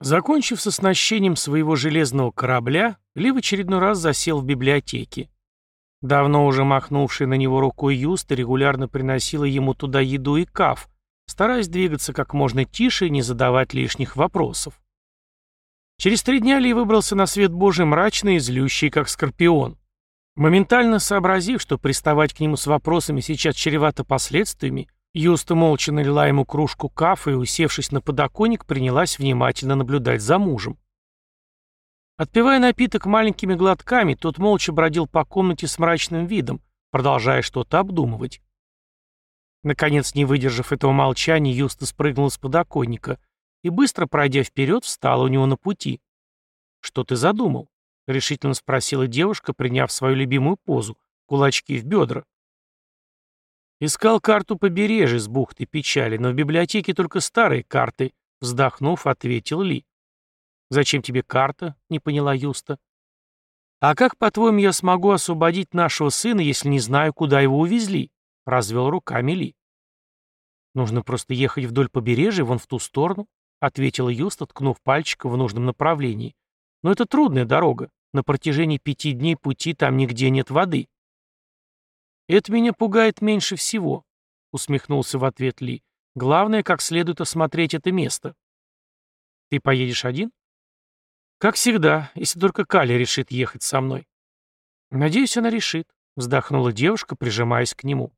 Закончив с оснащением своего железного корабля, Ли в очередной раз засел в библиотеке. Давно уже махнувшая на него рукой Юста регулярно приносила ему туда еду и каф, стараясь двигаться как можно тише и не задавать лишних вопросов. Через три дня Ли выбрался на свет Божий мрачный и злющий, как скорпион. Моментально сообразив, что приставать к нему с вопросами сейчас чревато последствиями, Юста молча налила ему кружку кафе и, усевшись на подоконник, принялась внимательно наблюдать за мужем. Отпивая напиток маленькими глотками, тот молча бродил по комнате с мрачным видом, продолжая что-то обдумывать. Наконец, не выдержав этого молчания, Юста спрыгнул с подоконника и, быстро пройдя вперед, встала у него на пути. «Что ты задумал?» — решительно спросила девушка, приняв свою любимую позу — кулачки в бедра. Искал карту побережья с бухты печали, но в библиотеке только старые карты, вздохнув, ответил Ли. «Зачем тебе карта?» — не поняла Юста. «А как, по-твоему, я смогу освободить нашего сына, если не знаю, куда его увезли?» — развел руками Ли. «Нужно просто ехать вдоль побережья, вон в ту сторону», — ответила Юста, ткнув пальчиком в нужном направлении. «Но это трудная дорога. На протяжении пяти дней пути там нигде нет воды». «Это меня пугает меньше всего», — усмехнулся в ответ Ли. «Главное, как следует осмотреть это место». «Ты поедешь один?» «Как всегда, если только Кали решит ехать со мной». «Надеюсь, она решит», — вздохнула девушка, прижимаясь к нему.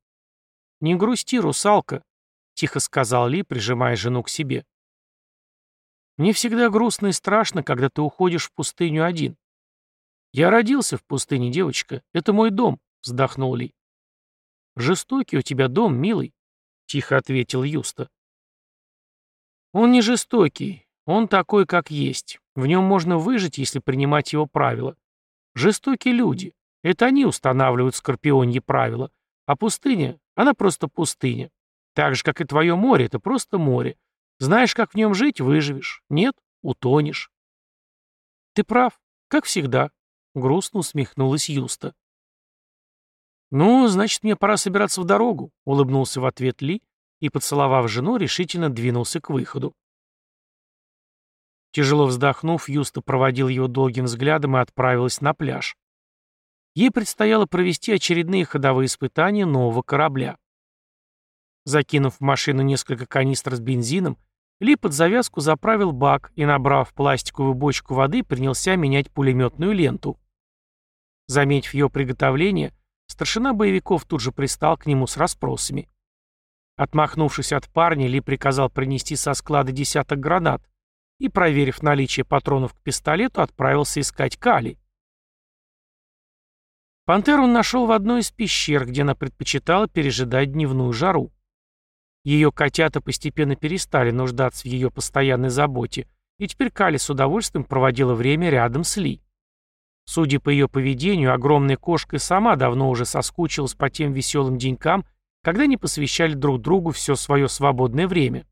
«Не грусти, русалка», — тихо сказал Ли, прижимая жену к себе. «Мне всегда грустно и страшно, когда ты уходишь в пустыню один». «Я родился в пустыне, девочка. Это мой дом», — вздохнул Ли. «Жестокий у тебя дом, милый», — тихо ответил Юста. «Он не жестокий, он такой, как есть. В нем можно выжить, если принимать его правила. Жестокие люди. Это они устанавливают скорпионьи правила. А пустыня, она просто пустыня. Так же, как и твое море, это просто море. Знаешь, как в нем жить, выживешь. Нет, утонешь. Ты прав, как всегда, — грустно усмехнулась Юста. «Ну, значит, мне пора собираться в дорогу», — улыбнулся в ответ Ли и, поцеловав жену, решительно двинулся к выходу. Тяжело вздохнув, Юста проводил его долгим взглядом и отправилась на пляж. Ей предстояло провести очередные ходовые испытания нового корабля. Закинув в машину несколько канистр с бензином, Ли под завязку заправил бак и, набрав пластиковую бочку воды, принялся менять пулеметную ленту. Заметив ее приготовление, Старшина боевиков тут же пристал к нему с расспросами. Отмахнувшись от парня, Ли приказал принести со склада десяток гранат и, проверив наличие патронов к пистолету, отправился искать Кали. Пантеру он нашел в одной из пещер, где она предпочитала пережидать дневную жару. Ее котята постепенно перестали нуждаться в ее постоянной заботе, и теперь Кали с удовольствием проводила время рядом с Ли. Судя по ее поведению, огромная кошка и сама давно уже соскучилась по тем веселым денькам, когда не посвящали друг другу все свое свободное время.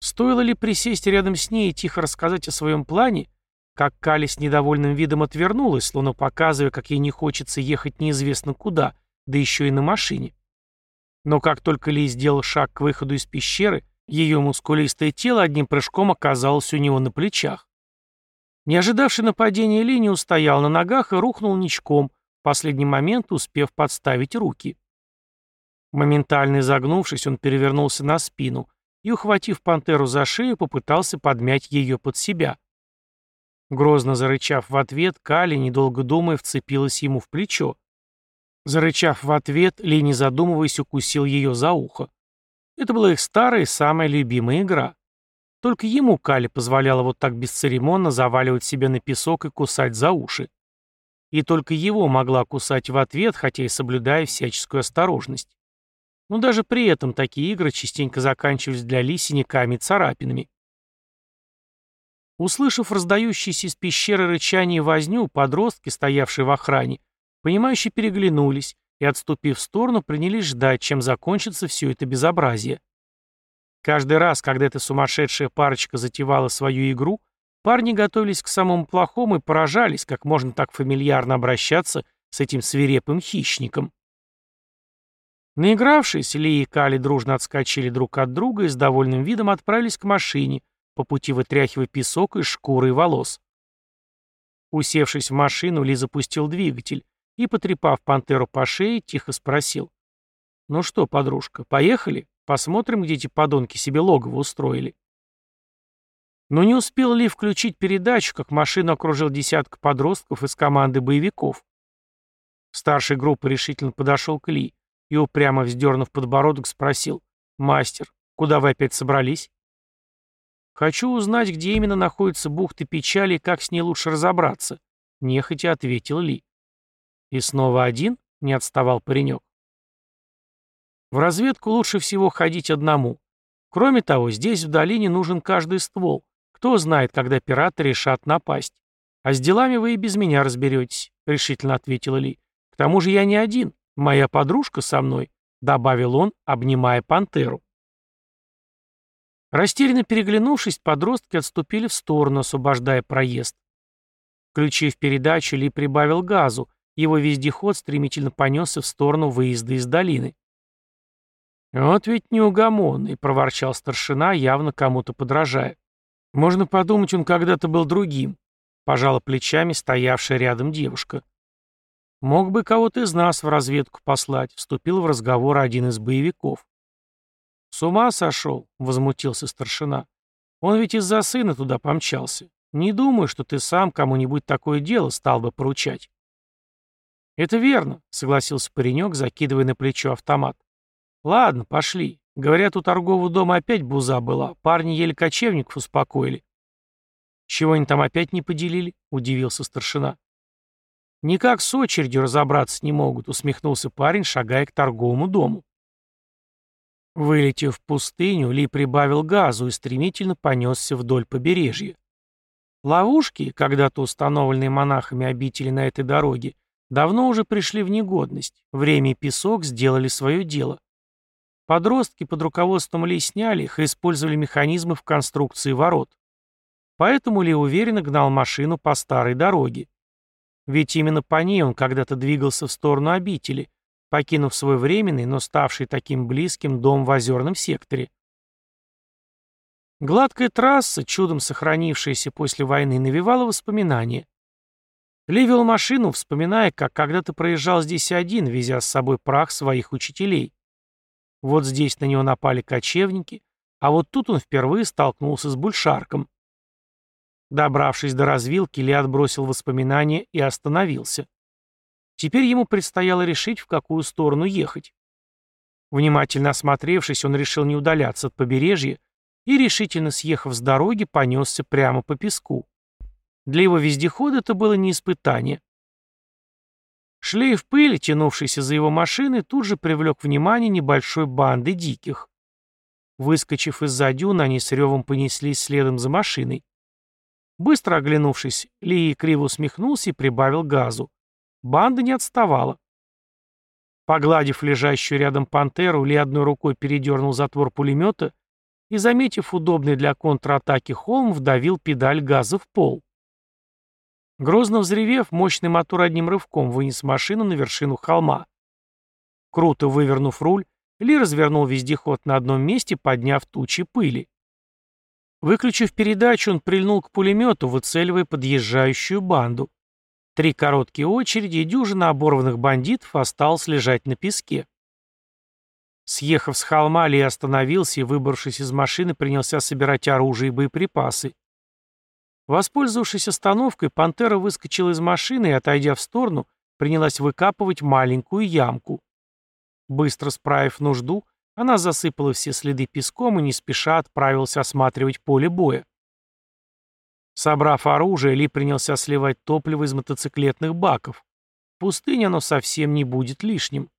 Стоило ли присесть рядом с ней и тихо рассказать о своем плане, как Кали с недовольным видом отвернулась, словно показывая, как ей не хочется ехать неизвестно куда, да еще и на машине. Но как только Ли сделал шаг к выходу из пещеры, ее мускулистое тело одним прыжком оказалось у него на плечах. Не ожидавший нападения Ли устоял на ногах и рухнул ничком, в последний момент успев подставить руки. Моментально изогнувшись, он перевернулся на спину и, ухватив пантеру за шею, попытался подмять ее под себя. Грозно зарычав в ответ, Кали, недолго думая, вцепилась ему в плечо. Зарычав в ответ, Ли, не задумываясь, укусил ее за ухо. Это была их старая и самая любимая игра. Только ему Кали позволяла вот так бесцеремонно заваливать себя на песок и кусать за уши. И только его могла кусать в ответ, хотя и соблюдая всяческую осторожность. Но даже при этом такие игры частенько заканчивались для Ли синяками и царапинами. Услышав раздающиеся из пещеры рычание и возню, подростки, стоявшие в охране, понимающе переглянулись и, отступив в сторону, принялись ждать, чем закончится все это безобразие. Каждый раз, когда эта сумасшедшая парочка затевала свою игру, парни готовились к самому плохому и поражались, как можно так фамильярно обращаться с этим свирепым хищником. Наигравшись, Ли и Кали дружно отскочили друг от друга и с довольным видом отправились к машине, по пути вытряхивая песок из шкуры и волос. Усевшись в машину, Ли запустил двигатель и, потрепав пантеру по шее, тихо спросил. «Ну что, подружка, поехали? Посмотрим, где эти подонки себе логово устроили». Но не успел Ли включить передачу, как машину окружил десяток подростков из команды боевиков. Старший группы решительно подошел к Ли и, упрямо вздернув подбородок, спросил. «Мастер, куда вы опять собрались?» «Хочу узнать, где именно находится бухта печали и как с ней лучше разобраться», — нехотя ответил Ли. «И снова один?» — не отставал паренек. «В разведку лучше всего ходить одному. Кроме того, здесь в долине нужен каждый ствол. Кто знает, когда пираты решат напасть. А с делами вы и без меня разберетесь», — решительно ответила Ли. «К тому же я не один. Моя подружка со мной», — добавил он, обнимая пантеру. Растерянно переглянувшись, подростки отступили в сторону, освобождая проезд. Включив передачу, Ли прибавил газу, его вездеход стремительно понесся в сторону выезда из долины. «Вот ведь неугомонный», — проворчал старшина, явно кому-то подражая. «Можно подумать, он когда-то был другим», — пожала плечами стоявшая рядом девушка. «Мог бы кого-то из нас в разведку послать», — вступил в разговор один из боевиков. «С ума сошел», — возмутился старшина. «Он ведь из-за сына туда помчался. Не думаю, что ты сам кому-нибудь такое дело стал бы поручать». «Это верно», — согласился паренек, закидывая на плечо автомат. «Ладно, пошли. Говорят, у торгового дома опять буза была. Парни еле кочевников успокоили». «Чего они там опять не поделили?» — удивился старшина. «Никак с очередью разобраться не могут», — усмехнулся парень, шагая к торговому дому. Вылетев в пустыню, Ли прибавил газу и стремительно понесся вдоль побережья. Ловушки, когда-то установленные монахами обители на этой дороге, давно уже пришли в негодность, время и песок сделали свое дело. Подростки под руководством Ли сняли их и использовали механизмы в конструкции ворот. Поэтому Ли уверенно гнал машину по старой дороге. Ведь именно по ней он когда-то двигался в сторону обители, покинув свой временный, но ставший таким близким дом в озерном секторе. Гладкая трасса, чудом сохранившаяся после войны, навевала воспоминания. Ли вел машину, вспоминая, как когда-то проезжал здесь один, везя с собой прах своих учителей. Вот здесь на него напали кочевники, а вот тут он впервые столкнулся с бульшарком. Добравшись до развилки, Ли отбросил воспоминания и остановился. Теперь ему предстояло решить, в какую сторону ехать. Внимательно осмотревшись, он решил не удаляться от побережья и, решительно съехав с дороги, понесся прямо по песку. Для его вездехода это было не испытание. Шлейф пыли, тянувшийся за его машиной, тут же привлек внимание небольшой банды диких. Выскочив из-за дюна, они с ревом понеслись следом за машиной. Быстро оглянувшись, Ли криво усмехнулся и прибавил газу. Банда не отставала. Погладив лежащую рядом пантеру, Ли одной рукой передернул затвор пулемета и, заметив удобный для контратаки холм, вдавил педаль газа в пол. Грозно взревев, мощный мотор одним рывком вынес машину на вершину холма. Круто вывернув руль, Ли развернул вездеход на одном месте, подняв тучи пыли. Выключив передачу, он прильнул к пулемету, выцеливая подъезжающую банду. Три короткие очереди и дюжина оборванных бандитов осталось лежать на песке. Съехав с холма, Ли остановился и, выбравшись из машины, принялся собирать оружие и боеприпасы. Воспользовавшись остановкой, пантера выскочила из машины и, отойдя в сторону, принялась выкапывать маленькую ямку. Быстро справив нужду, она засыпала все следы песком и не спеша отправилась осматривать поле боя. Собрав оружие, Ли принялся сливать топливо из мотоциклетных баков. В пустыне оно совсем не будет лишним.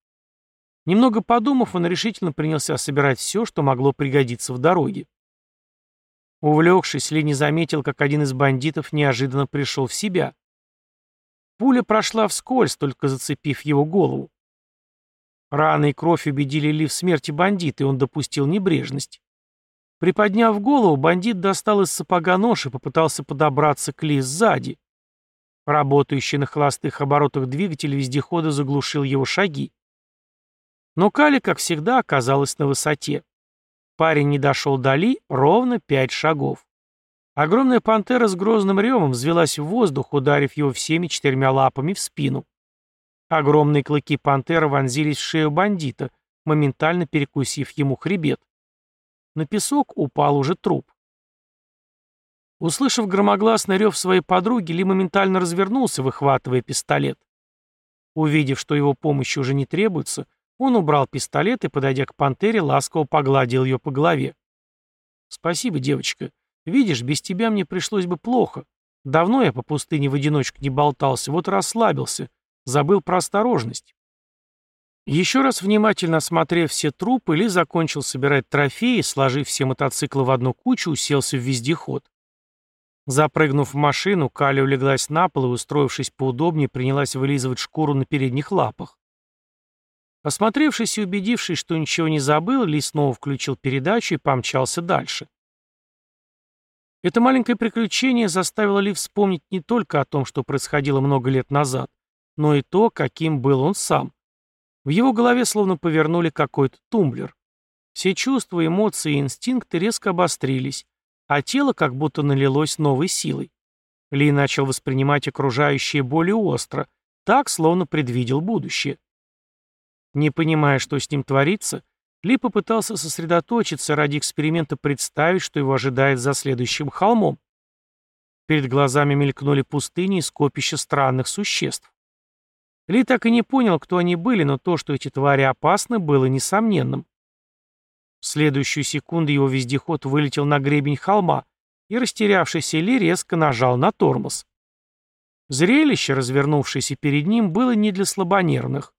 Немного подумав, он решительно принялся собирать все, что могло пригодиться в дороге. Увлекшись, Ли не заметил, как один из бандитов неожиданно пришел в себя. Пуля прошла вскользь, только зацепив его голову. Раны и кровь убедили Ли в смерти бандита, и он допустил небрежность. Приподняв голову, бандит достал из сапога нож и попытался подобраться к Ли сзади. Работающий на холостых оборотах двигатель вездехода заглушил его шаги. Но Кали, как всегда, оказалась на высоте. Парень не дошел до Ли ровно пять шагов. Огромная пантера с грозным ревом взвелась в воздух, ударив его всеми четырьмя лапами в спину. Огромные клыки пантеры вонзились в шею бандита, моментально перекусив ему хребет. На песок упал уже труп. Услышав громогласный рев своей подруги, Ли моментально развернулся, выхватывая пистолет. Увидев, что его помощи уже не требуется, он убрал пистолет и, подойдя к пантере, ласково погладил ее по голове. «Спасибо, девочка. Видишь, без тебя мне пришлось бы плохо. Давно я по пустыне в одиночку не болтался, вот расслабился. Забыл про осторожность». Еще раз внимательно осмотрев все трупы, Ли закончил собирать трофеи, сложив все мотоциклы в одну кучу, уселся в вездеход. Запрыгнув в машину, Кали улеглась на пол и, устроившись поудобнее, принялась вылизывать шкуру на передних лапах. Осмотревшись и убедившись, что ничего не забыл, Ли снова включил передачу и помчался дальше. Это маленькое приключение заставило Ли вспомнить не только о том, что происходило много лет назад, но и то, каким был он сам. В его голове словно повернули какой-то тумблер. Все чувства, эмоции и инстинкты резко обострились, а тело как будто налилось новой силой. Ли начал воспринимать окружающее более остро, так, словно предвидел будущее. Не понимая, что с ним творится, ли попытался сосредоточиться ради эксперимента представить, что его ожидает за следующим холмом. Перед глазами мелькнули пустыни и скопища странных существ. Ли так и не понял, кто они были, но то, что эти твари опасны, было несомненным. В следующую секунду его вездеход вылетел на гребень холма, и растерявшийся Ли резко нажал на тормоз. Зрелище, развернувшееся перед ним, было не для слабонервных.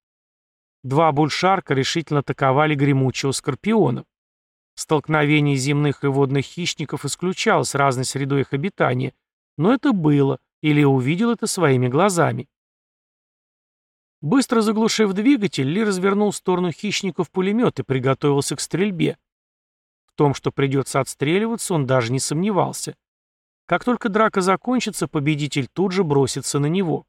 Два бульшарка решительно атаковали гремучего скорпиона. Столкновение земных и водных хищников исключалось разной средой их обитания, но это было, или увидел это своими глазами. Быстро заглушив двигатель, Ли развернул в сторону хищников пулемет и приготовился к стрельбе. В том, что придется отстреливаться, он даже не сомневался. Как только драка закончится, победитель тут же бросится на него.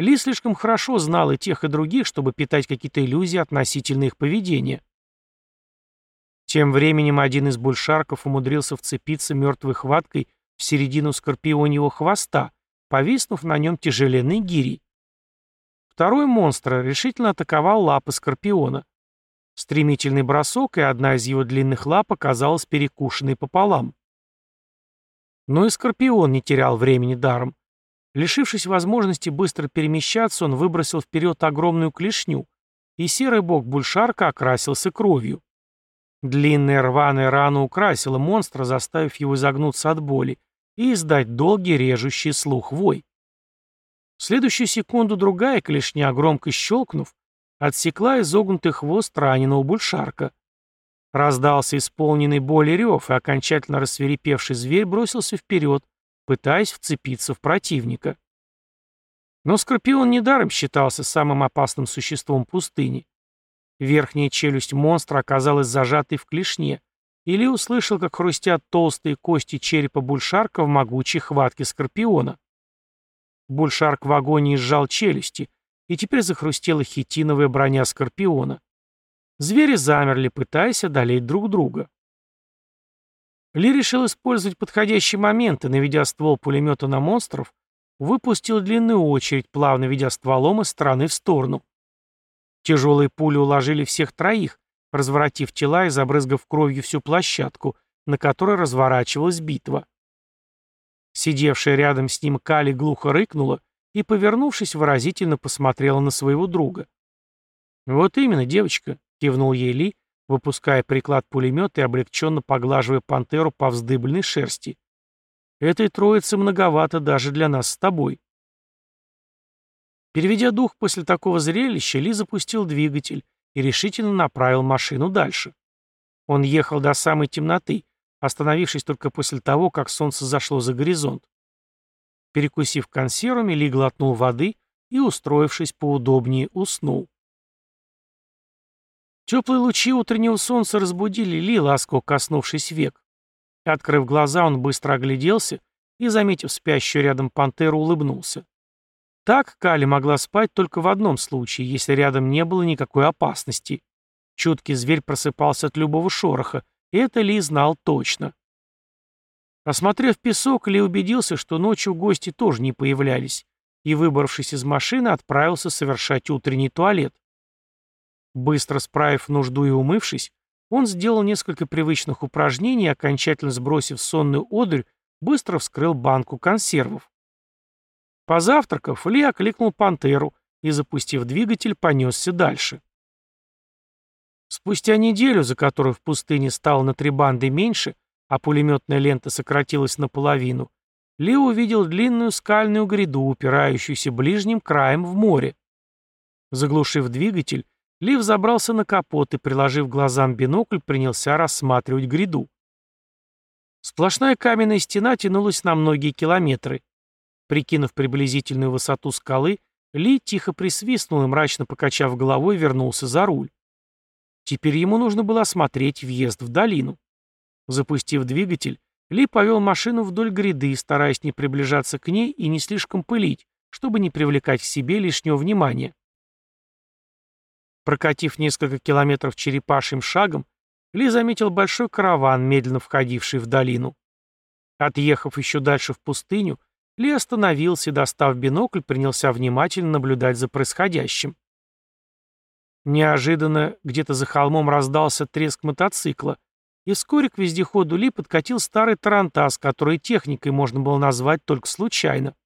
Ли слишком хорошо знал и тех, и других, чтобы питать какие-то иллюзии относительно их поведения. Тем временем один из бульшарков умудрился вцепиться мертвой хваткой в середину скорпионьего хвоста, повиснув на нем тяжеленной гирей. Второй монстр решительно атаковал лапы скорпиона. Стремительный бросок, и одна из его длинных лап оказалась перекушенной пополам. Но и скорпион не терял времени даром. Лишившись возможности быстро перемещаться, он выбросил вперед огромную клешню, и серый бок бульшарка окрасился кровью. Длинная рваная рана украсила монстра, заставив его изогнуться от боли и издать долгий режущий слух вой. В следующую секунду другая клешня, громко щелкнув, отсекла изогнутый хвост раненого бульшарка. Раздался исполненный боли рев, и окончательно рассверепевший зверь бросился вперед, пытаясь вцепиться в противника. Но Скорпион недаром считался самым опасным существом пустыни. Верхняя челюсть монстра оказалась зажатой в клешне, или услышал, как хрустят толстые кости черепа бульшарка в могучей хватке Скорпиона. Бульшарк в агонии сжал челюсти, и теперь захрустела хитиновая броня Скорпиона. Звери замерли, пытаясь одолеть друг друга. Ли решил использовать подходящий момент и, наведя ствол пулемета на монстров, выпустил длинную очередь, плавно ведя стволом из стороны в сторону. Тяжелые пули уложили всех троих, разворотив тела и забрызгав кровью всю площадку, на которой разворачивалась битва. Сидевшая рядом с ним Кали глухо рыкнула и, повернувшись, выразительно посмотрела на своего друга. «Вот именно, девочка», — кивнул ей Ли, выпуская приклад пулемета и облегченно поглаживая пантеру по вздыбленной шерсти. «Этой троицы многовато даже для нас с тобой». Переведя дух после такого зрелища, Ли запустил двигатель и решительно направил машину дальше. Он ехал до самой темноты, остановившись только после того, как солнце зашло за горизонт. Перекусив консервами, Ли глотнул воды и, устроившись поудобнее, уснул. Теплые лучи утреннего солнца разбудили Ли, ласково коснувшись век. Открыв глаза, он быстро огляделся и, заметив спящую рядом пантеру, улыбнулся. Так Кали могла спать только в одном случае, если рядом не было никакой опасности. Чуткий зверь просыпался от любого шороха, и это Ли знал точно. Осмотрев песок, Ли убедился, что ночью гости тоже не появлялись, и, выбравшись из машины, отправился совершать утренний туалет. Быстро справив нужду и умывшись, он сделал несколько привычных упражнений и, окончательно сбросив сонную одурь, быстро вскрыл банку консервов. Позавтракав, Ли окликнул пантеру и, запустив двигатель, понесся дальше. Спустя неделю, за которую в пустыне стало на три банды меньше, а пулеметная лента сократилась наполовину, Ли увидел длинную скальную гряду, упирающуюся ближним краем в море. Заглушив двигатель, ли взобрался на капот и, приложив глазам бинокль, принялся рассматривать гряду. Сплошная каменная стена тянулась на многие километры. Прикинув приблизительную высоту скалы, Ли тихо присвистнул и, мрачно покачав головой, вернулся за руль. Теперь ему нужно было осмотреть въезд в долину. Запустив двигатель, Ли повел машину вдоль гряды, стараясь не приближаться к ней и не слишком пылить, чтобы не привлекать к себе лишнего внимания. Прокатив несколько километров черепашьим шагом, Ли заметил большой караван, медленно входивший в долину. Отъехав еще дальше в пустыню, Ли остановился и, достав бинокль, принялся внимательно наблюдать за происходящим. Неожиданно где-то за холмом раздался треск мотоцикла, и вскоре к вездеходу Ли подкатил старый тарантас, который техникой можно было назвать только случайно.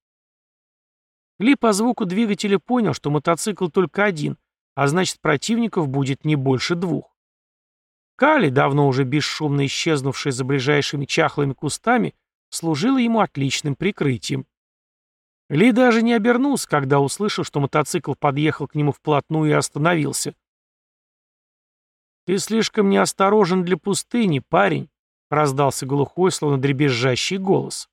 Ли по звуку двигателя понял, что мотоцикл только один, а значит противников будет не больше двух. Кали, давно уже бесшумно исчезнувший за ближайшими чахлыми кустами, служила ему отличным прикрытием. Ли даже не обернулся, когда услышал, что мотоцикл подъехал к нему вплотную и остановился. «Ты слишком неосторожен для пустыни, парень», — раздался глухой, словно дребезжащий голос.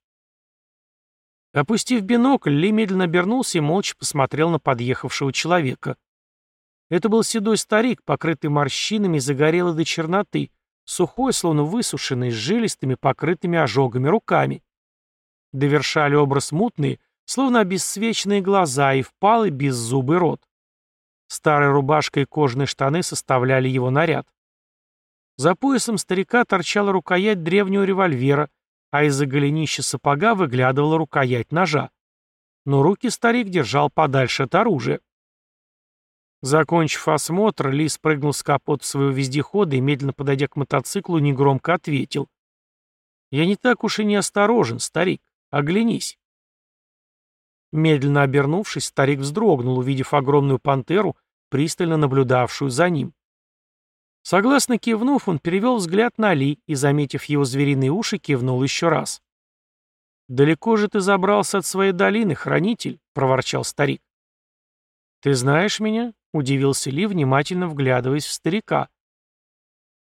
Опустив бинокль, Ли медленно обернулся и молча посмотрел на подъехавшего человека. Это был седой старик, покрытый морщинами, загорелый до черноты, сухой, словно высушенный, с жилистыми, покрытыми ожогами руками. Довершали образ мутные, словно обесцвеченные глаза и впалый беззубый рот. Старая рубашка и кожаные штаны составляли его наряд. За поясом старика торчала рукоять древнего револьвера, а из-за голенища сапога выглядывала рукоять ножа. Но руки старик держал подальше от оружия. Закончив осмотр, Ли спрыгнул с капота своего вездехода и, медленно подойдя к мотоциклу, негромко ответил. «Я не так уж и не осторожен, старик. Оглянись». Медленно обернувшись, старик вздрогнул, увидев огромную пантеру, пристально наблюдавшую за ним. Согласно кивнув, он перевел взгляд на Ли и, заметив его звериные уши, кивнул еще раз. «Далеко же ты забрался от своей долины, хранитель?» — проворчал старик. «Ты знаешь меня?» — удивился Ли, внимательно вглядываясь в старика.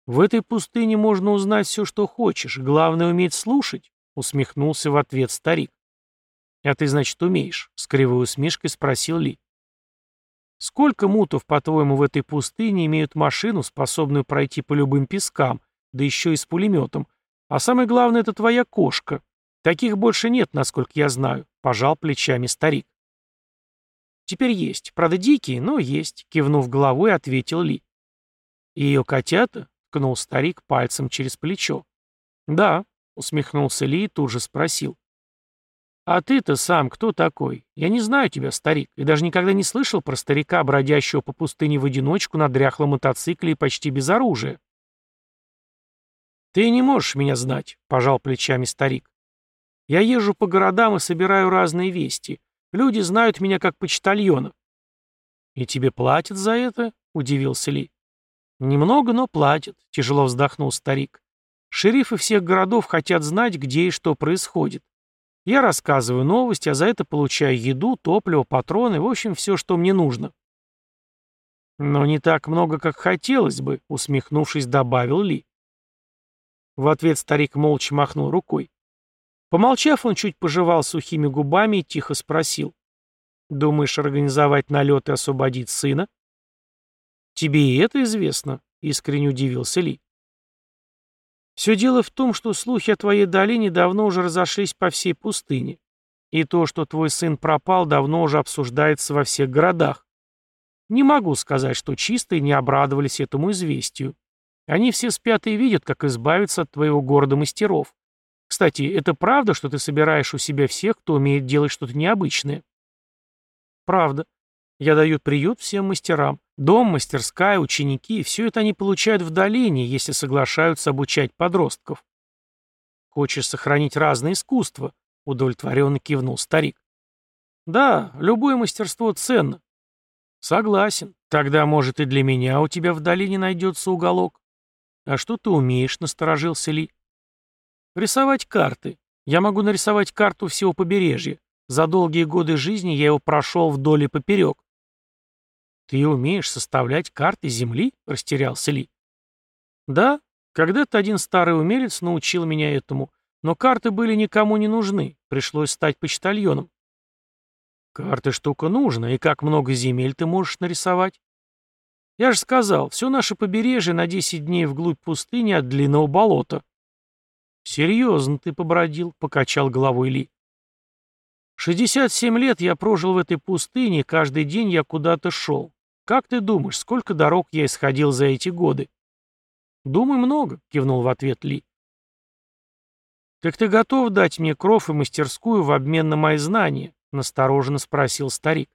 «В этой пустыне можно узнать все, что хочешь. Главное — уметь слушать», — усмехнулся в ответ старик. «А ты, значит, умеешь?» — с кривой усмешкой спросил Ли. «Сколько мутов, по-твоему, в этой пустыне имеют машину, способную пройти по любым пескам, да еще и с пулеметом? А самое главное — это твоя кошка. Таких больше нет, насколько я знаю», — пожал плечами старик. «Теперь есть. Правда, дикие, но есть», — кивнув головой, ответил Ли. «Ее котята?» — ткнул старик пальцем через плечо. «Да», — усмехнулся Ли и тут же спросил. «А ты-то сам кто такой? Я не знаю тебя, старик, и даже никогда не слышал про старика, бродящего по пустыне в одиночку на дряхлом мотоцикле и почти без оружия». «Ты не можешь меня знать», — пожал плечами старик. «Я езжу по городам и собираю разные вести. Люди знают меня как почтальона». «И тебе платят за это?» — удивился Ли. «Немного, но платят», — тяжело вздохнул старик. «Шерифы всех городов хотят знать, где и что происходит. Я рассказываю новости, а за это получаю еду, топливо, патроны, в общем, все, что мне нужно». «Но не так много, как хотелось бы», — усмехнувшись, добавил Ли. В ответ старик молча махнул рукой. Помолчав, он чуть пожевал сухими губами и тихо спросил. «Думаешь организовать налет и освободить сына?» «Тебе и это известно?» — искренне удивился Ли. «Все дело в том, что слухи о твоей долине давно уже разошлись по всей пустыне. И то, что твой сын пропал, давно уже обсуждается во всех городах. Не могу сказать, что чистые не обрадовались этому известию. Они все спят и видят, как избавиться от твоего города мастеров. Кстати, это правда, что ты собираешь у себя всех, кто умеет делать что-то необычное? Правда. Я даю приют всем мастерам. Дом, мастерская, ученики, все это они получают в долине, если соглашаются обучать подростков. Хочешь сохранить разные искусства? Удовлетворенно кивнул старик. Да, любое мастерство ценно. Согласен. Тогда, может, и для меня у тебя в долине найдется уголок. А что ты умеешь, насторожился Ли? Рисовать карты. Я могу нарисовать карту всего побережья. За долгие годы жизни я его прошел вдоль и поперек. «Ты умеешь составлять карты Земли?» — растерялся Ли. «Да, когда-то один старый умелец научил меня этому, но карты были никому не нужны, пришлось стать почтальоном». «Карты штука нужна, и как много земель ты можешь нарисовать?» «Я же сказал, все наше побережье на 10 дней вглубь пустыни от длинного болота». «Серьезно ты побродил», — покачал головой Ли. «Шестьдесят семь лет я прожил в этой пустыне, каждый день я куда-то шел. «Как ты думаешь, сколько дорог я исходил за эти годы?» «Думаю, много», — кивнул в ответ Ли. «Так ты готов дать мне кров и мастерскую в обмен на мои знания?» — настороженно спросил старик.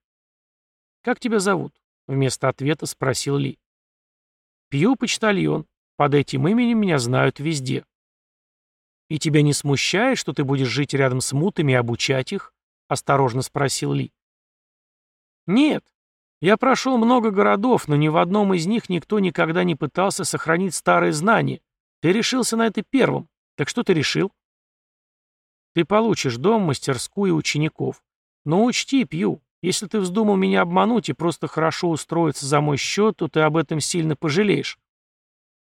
«Как тебя зовут?» — вместо ответа спросил Ли. «Пью почтальон. Под этим именем меня знают везде». «И тебя не смущает, что ты будешь жить рядом с мутами и обучать их?» — осторожно спросил Ли. «Нет, я прошел много городов, но ни в одном из них никто никогда не пытался сохранить старые знания. Ты решился на это первым. Так что ты решил? Ты получишь дом, мастерскую и учеников. Но учти, Пью, если ты вздумал меня обмануть и просто хорошо устроиться за мой счет, то ты об этом сильно пожалеешь.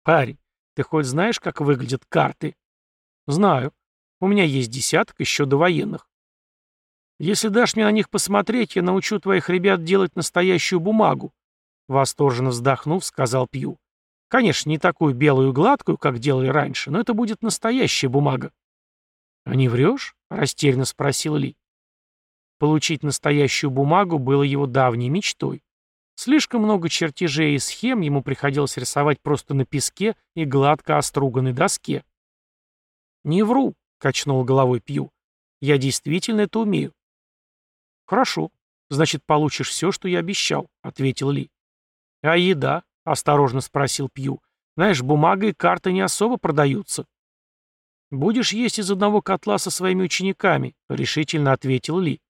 Парень, ты хоть знаешь, как выглядят карты? Знаю. У меня есть десяток еще до военных. Если дашь мне на них посмотреть, я научу твоих ребят делать настоящую бумагу. Восторженно вздохнув, сказал Пью. Конечно, не такую белую и гладкую, как делали раньше, но это будет настоящая бумага. А не врешь? Растерянно спросил Ли. Получить настоящую бумагу было его давней мечтой. Слишком много чертежей и схем ему приходилось рисовать просто на песке и гладко оструганной доске. «Не вру», — качнул головой Пью. «Я действительно это умею. «Хорошо. Значит, получишь все, что я обещал», — ответил Ли. «А еда?» — осторожно спросил Пью. «Знаешь, бумага и карты не особо продаются». «Будешь есть из одного котла со своими учениками», — решительно ответил Ли.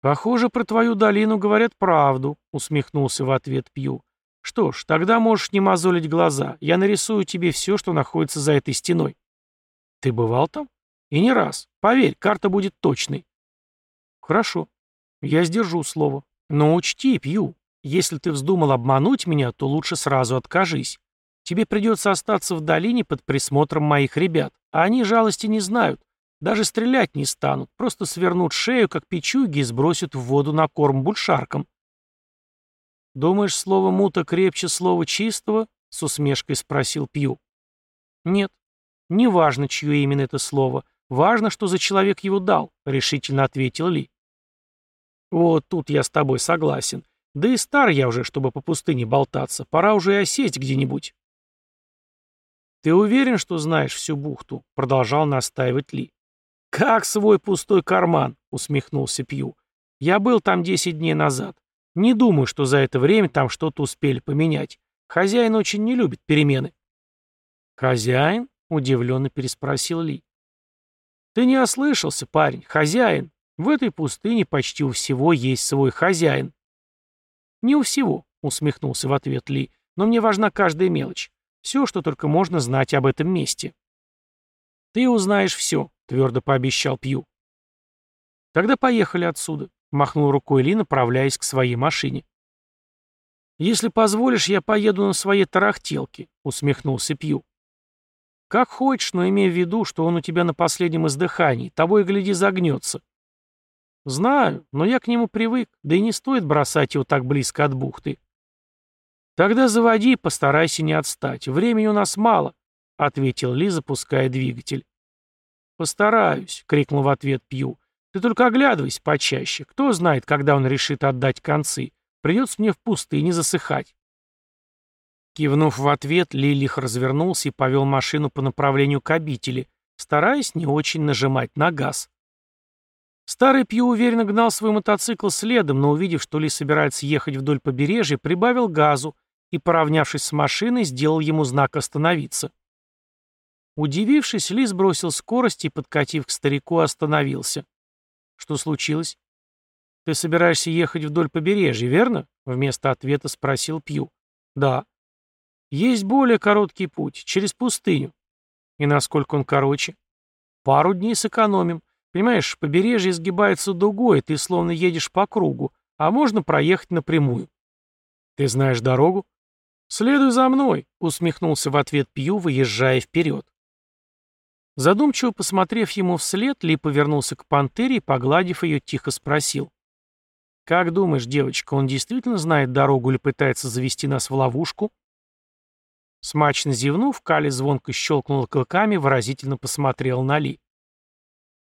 «Похоже, про твою долину говорят правду», — усмехнулся в ответ Пью. «Что ж, тогда можешь не мозолить глаза. Я нарисую тебе все, что находится за этой стеной». «Ты бывал там?» «И не раз. Поверь, карта будет точной. Хорошо. Я сдержу слово. Но учти, Пью, если ты вздумал обмануть меня, то лучше сразу откажись. Тебе придется остаться в долине под присмотром моих ребят, а они жалости не знают. Даже стрелять не станут, просто свернут шею, как печуги, и сбросят в воду на корм бульшаркам. «Думаешь, слово «мута» крепче слова «чистого»?» — с усмешкой спросил Пью. «Нет. Неважно, чье именно это слово. Важно, что за человек его дал», — решительно ответил Ли. Вот тут я с тобой согласен. Да и стар я уже, чтобы по пустыне болтаться. Пора уже и осесть где-нибудь. Ты уверен, что знаешь всю бухту? Продолжал настаивать Ли. Как свой пустой карман, усмехнулся Пью. Я был там десять дней назад. Не думаю, что за это время там что-то успели поменять. Хозяин очень не любит перемены. Хозяин? Удивленно переспросил Ли. Ты не ослышался, парень. Хозяин. В этой пустыне почти у всего есть свой хозяин. Не у всего, усмехнулся в ответ Ли, но мне важна каждая мелочь. Все, что только можно знать об этом месте. Ты узнаешь все, твердо пообещал Пью. Тогда поехали отсюда, махнул рукой Ли, направляясь к своей машине. «Если позволишь, я поеду на своей тарахтелке», — усмехнулся Пью. «Как хочешь, но имей в виду, что он у тебя на последнем издыхании, того и гляди загнется. «Знаю, но я к нему привык, да и не стоит бросать его так близко от бухты». «Тогда заводи, постарайся не отстать. Времени у нас мало», — ответил Ли, запуская двигатель. «Постараюсь», — крикнул в ответ Пью. «Ты только оглядывайся почаще. Кто знает, когда он решит отдать концы. Придется мне в пустыне засыхать». Кивнув в ответ, Ли лихо развернулся и повел машину по направлению к обители, стараясь не очень нажимать на газ. Старый Пью уверенно гнал свой мотоцикл следом, но увидев, что Ли собирается ехать вдоль побережья, прибавил газу и, поравнявшись с машиной, сделал ему знак остановиться. Удивившись, Ли сбросил скорость и, подкатив к старику, остановился. «Что случилось?» «Ты собираешься ехать вдоль побережья, верно?» Вместо ответа спросил Пью. «Да». «Есть более короткий путь, через пустыню». «И насколько он короче?» «Пару дней сэкономим. Понимаешь, побережье изгибается дугой, ты словно едешь по кругу, а можно проехать напрямую». «Ты знаешь дорогу?» «Следуй за мной», — усмехнулся в ответ Пью, выезжая вперед. Задумчиво посмотрев ему вслед, Ли повернулся к пантере и, погладив ее, тихо спросил. «Как думаешь, девочка, он действительно знает дорогу или пытается завести нас в ловушку?» Смачно зевнув, Кали звонко щелкнула клыками, выразительно посмотрел на Ли.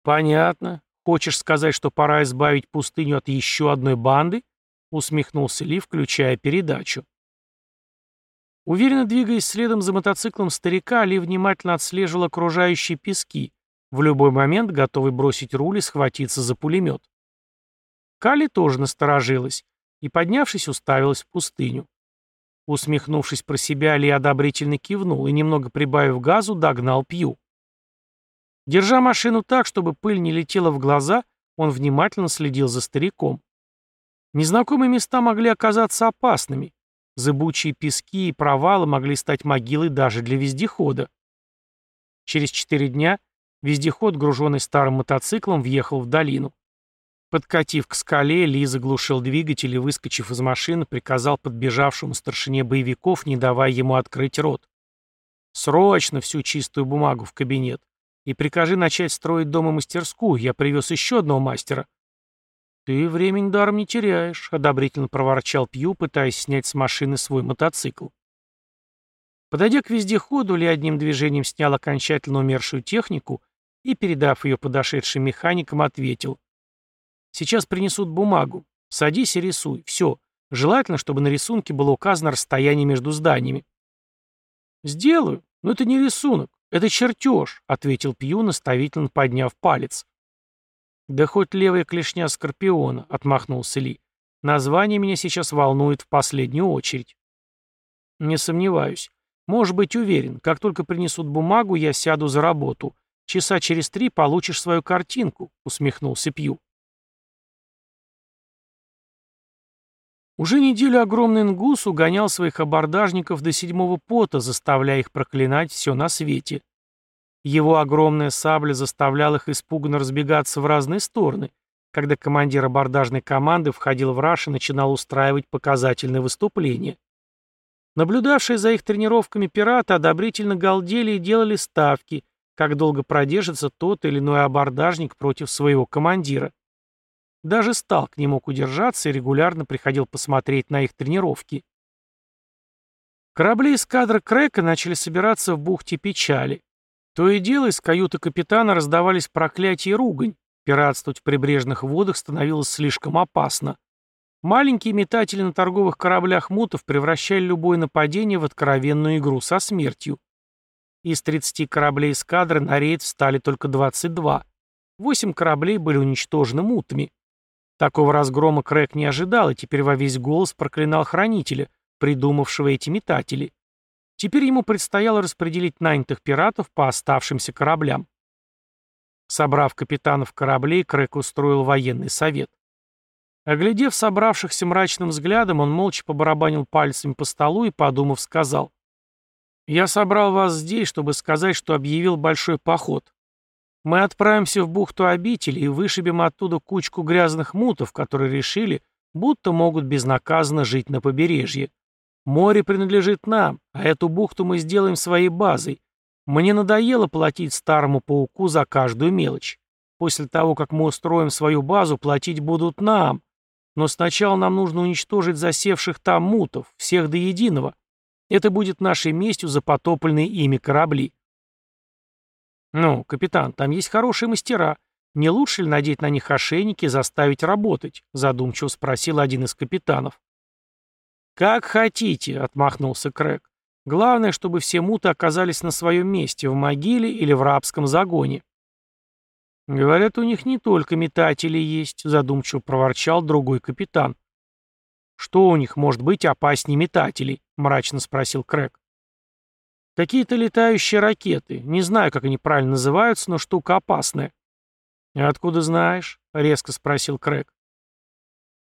«Понятно. Хочешь сказать, что пора избавить пустыню от еще одной банды?» усмехнулся Ли, включая передачу. Уверенно двигаясь следом за мотоциклом старика, Ли внимательно отслеживал окружающие пески, в любой момент готовый бросить руль и схватиться за пулемет. Кали тоже насторожилась и, поднявшись, уставилась в пустыню. Усмехнувшись про себя, Ли одобрительно кивнул и, немного прибавив газу, догнал Пью. Держа машину так, чтобы пыль не летела в глаза, он внимательно следил за стариком. Незнакомые места могли оказаться опасными. Зыбучие пески и провалы могли стать могилой даже для вездехода. Через четыре дня вездеход, груженный старым мотоциклом, въехал в долину. Подкатив к скале, Ли заглушил двигатель и, выскочив из машины, приказал подбежавшему старшине боевиков, не давая ему открыть рот. «Срочно всю чистую бумагу в кабинет. И прикажи начать строить дом и мастерскую. Я привез еще одного мастера». «Ты времени даром не теряешь», — одобрительно проворчал Пью, пытаясь снять с машины свой мотоцикл. Подойдя к вездеходу, Ли одним движением снял окончательно умершую технику и, передав ее подошедшим механикам, ответил — Сейчас принесут бумагу. Садись и рисуй. Все. Желательно, чтобы на рисунке было указано расстояние между зданиями. «Сделаю. Но это не рисунок. Это чертеж», — ответил Пью, наставительно подняв палец. «Да хоть левая клешня Скорпиона», — отмахнулся Ли. «Название меня сейчас волнует в последнюю очередь». «Не сомневаюсь. Можешь быть уверен, как только принесут бумагу, я сяду за работу. Часа через три получишь свою картинку», — усмехнулся Пью. Уже неделю огромный Нгус угонял своих абордажников до седьмого пота, заставляя их проклинать все на свете. Его огромная сабля заставляла их испуганно разбегаться в разные стороны, когда командир абордажной команды входил в раш и начинал устраивать показательные выступления. Наблюдавшие за их тренировками пираты одобрительно галдели и делали ставки, как долго продержится тот или иной абордажник против своего командира. Даже Сталк не мог удержаться и регулярно приходил посмотреть на их тренировки. Корабли эскадры Крека начали собираться в бухте Печали. То и дело из каюты капитана раздавались проклятия и ругань. Пиратствовать в прибрежных водах становилось слишком опасно. Маленькие метатели на торговых кораблях мутов превращали любое нападение в откровенную игру со смертью. Из 30 кораблей эскадры на рейд встали только 22. Восемь кораблей были уничтожены мутами. Такого разгрома Крэк не ожидал и теперь во весь голос проклинал хранителя, придумавшего эти метатели. Теперь ему предстояло распределить нанятых пиратов по оставшимся кораблям. Собрав капитанов кораблей, Крэк устроил военный совет. Оглядев собравшихся мрачным взглядом, он молча побарабанил пальцами по столу и, подумав, сказал. «Я собрал вас здесь, чтобы сказать, что объявил большой поход. Мы отправимся в бухту обители и вышибем оттуда кучку грязных мутов, которые решили, будто могут безнаказанно жить на побережье. Море принадлежит нам, а эту бухту мы сделаем своей базой. Мне надоело платить старому пауку за каждую мелочь. После того, как мы устроим свою базу, платить будут нам. Но сначала нам нужно уничтожить засевших там мутов, всех до единого. Это будет нашей местью за потопленные ими корабли. «Ну, капитан, там есть хорошие мастера. Не лучше ли надеть на них ошейники и заставить работать?» задумчиво спросил один из капитанов. «Как хотите», — отмахнулся Крэг. Главное, чтобы все муты оказались на своем месте, в могиле или в рабском загоне. «Говорят, у них не только метатели есть», — задумчиво проворчал другой капитан. «Что у них может быть опаснее метателей?» — мрачно спросил Крэг. «Какие-то летающие ракеты. Не знаю, как они правильно называются, но штука опасная». «Откуда знаешь?» — резко спросил Крэг.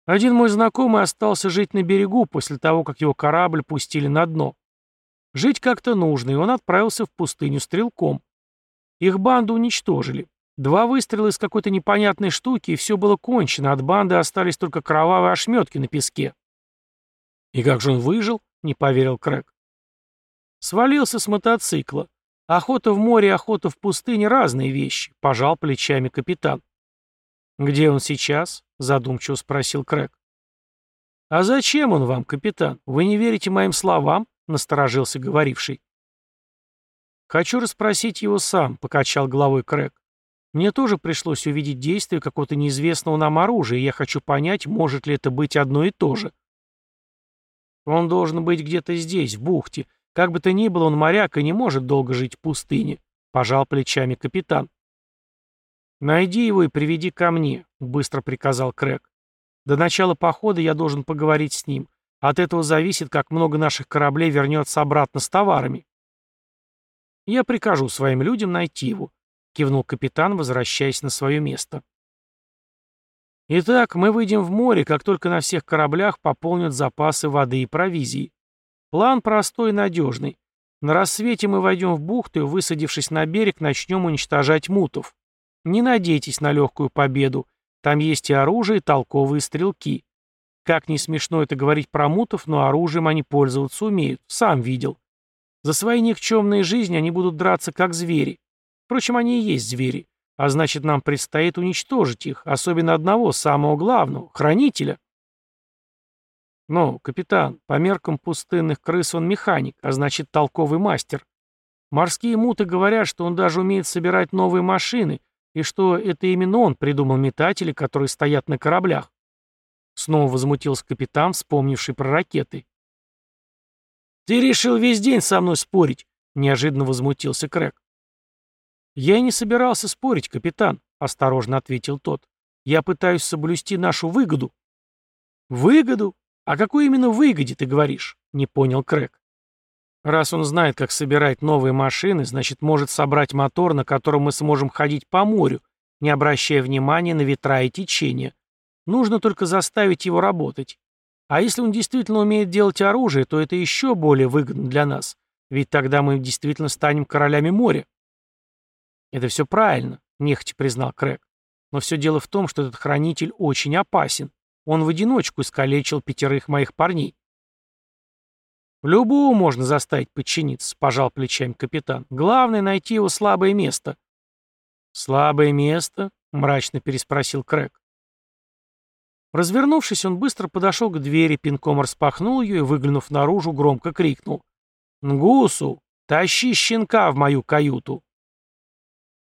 Один мой знакомый остался жить на берегу после того, как его корабль пустили на дно. Жить как-то нужно, и он отправился в пустыню стрелком. Их банду уничтожили. Два выстрела из какой-то непонятной штуки, и все было кончено, от банды остались только кровавые ошметки на песке. «И как же он выжил?» — не поверил Крэг. Свалился с мотоцикла. Охота в море и охота в пустыне — разные вещи, — пожал плечами капитан. «Где он сейчас?» — задумчиво спросил Крэг. «А зачем он вам, капитан? Вы не верите моим словам?» — насторожился говоривший. «Хочу расспросить его сам», — покачал головой Крэг. «Мне тоже пришлось увидеть действие какого-то неизвестного нам оружия, и я хочу понять, может ли это быть одно и то же». «Он должен быть где-то здесь, в бухте. Как бы то ни было, он моряк и не может долго жить в пустыне», — пожал плечами капитан. «Найди его и приведи ко мне», — быстро приказал Крэг. «До начала похода я должен поговорить с ним. От этого зависит, как много наших кораблей вернется обратно с товарами». «Я прикажу своим людям найти его», — кивнул капитан, возвращаясь на свое место. «Итак, мы выйдем в море, как только на всех кораблях пополнят запасы воды и провизии. План простой и надежный. На рассвете мы войдем в бухту и, высадившись на берег, начнем уничтожать мутов. Не надейтесь на легкую победу. Там есть и оружие, и толковые стрелки. Как не смешно это говорить про мутов, но оружием они пользоваться умеют. Сам видел. За свои никчемные жизни они будут драться как звери. Впрочем, они и есть звери. А значит, нам предстоит уничтожить их, особенно одного, самого главного, хранителя. Но, капитан, по меркам пустынных крыс он механик, а значит, толковый мастер. Морские муты говорят, что он даже умеет собирать новые машины, и что это именно он придумал метатели, которые стоят на кораблях. Снова возмутился капитан, вспомнивший про ракеты. «Ты решил весь день со мной спорить?» — неожиданно возмутился Крэг. «Я и не собирался спорить, капитан», — осторожно ответил тот. «Я пытаюсь соблюсти нашу выгоду». «Выгоду? О какой именно выгоде ты говоришь?» — не понял Крэг. Раз он знает, как собирать новые машины, значит, может собрать мотор, на котором мы сможем ходить по морю, не обращая внимания на ветра и течения. Нужно только заставить его работать. А если он действительно умеет делать оружие, то это еще более выгодно для нас, ведь тогда мы действительно станем королями моря. Это все правильно, нехотя признал Крэг. Но все дело в том, что этот хранитель очень опасен. Он в одиночку искалечил пятерых моих парней. «Любого можно заставить подчиниться», — пожал плечами капитан. «Главное — найти его слабое место». «Слабое место?» — мрачно переспросил Крэг. Развернувшись, он быстро подошел к двери, пинком распахнул ее и, выглянув наружу, громко крикнул. «Нгусу, тащи щенка в мою каюту!»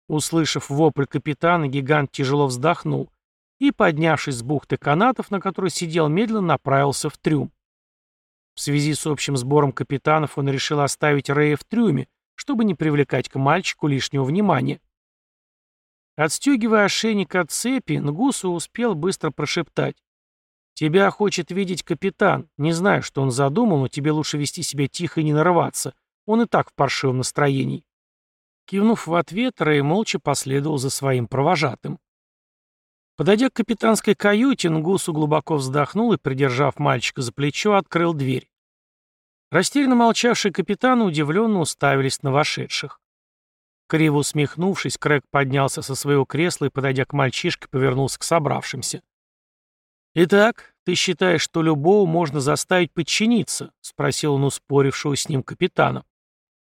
Услышав вопль капитана, гигант тяжело вздохнул и, поднявшись с бухты канатов, на которой сидел, медленно направился в трюм. В связи с общим сбором капитанов он решил оставить Рэя в трюме, чтобы не привлекать к мальчику лишнего внимания. Отстегивая ошейник от цепи, Нгусу успел быстро прошептать. «Тебя хочет видеть капитан. Не знаю, что он задумал, но тебе лучше вести себя тихо и не нарываться. Он и так в паршивом настроении». Кивнув в ответ, Рэй молча последовал за своим провожатым. Подойдя к капитанской каюте, Нгусу глубоко вздохнул и, придержав мальчика за плечо, открыл дверь. Растерянно молчавшие капитаны удивленно уставились на вошедших. Криво усмехнувшись, Крэг поднялся со своего кресла и, подойдя к мальчишке, повернулся к собравшимся. «Итак, ты считаешь, что любого можно заставить подчиниться?» — спросил он успорившего с ним капитана.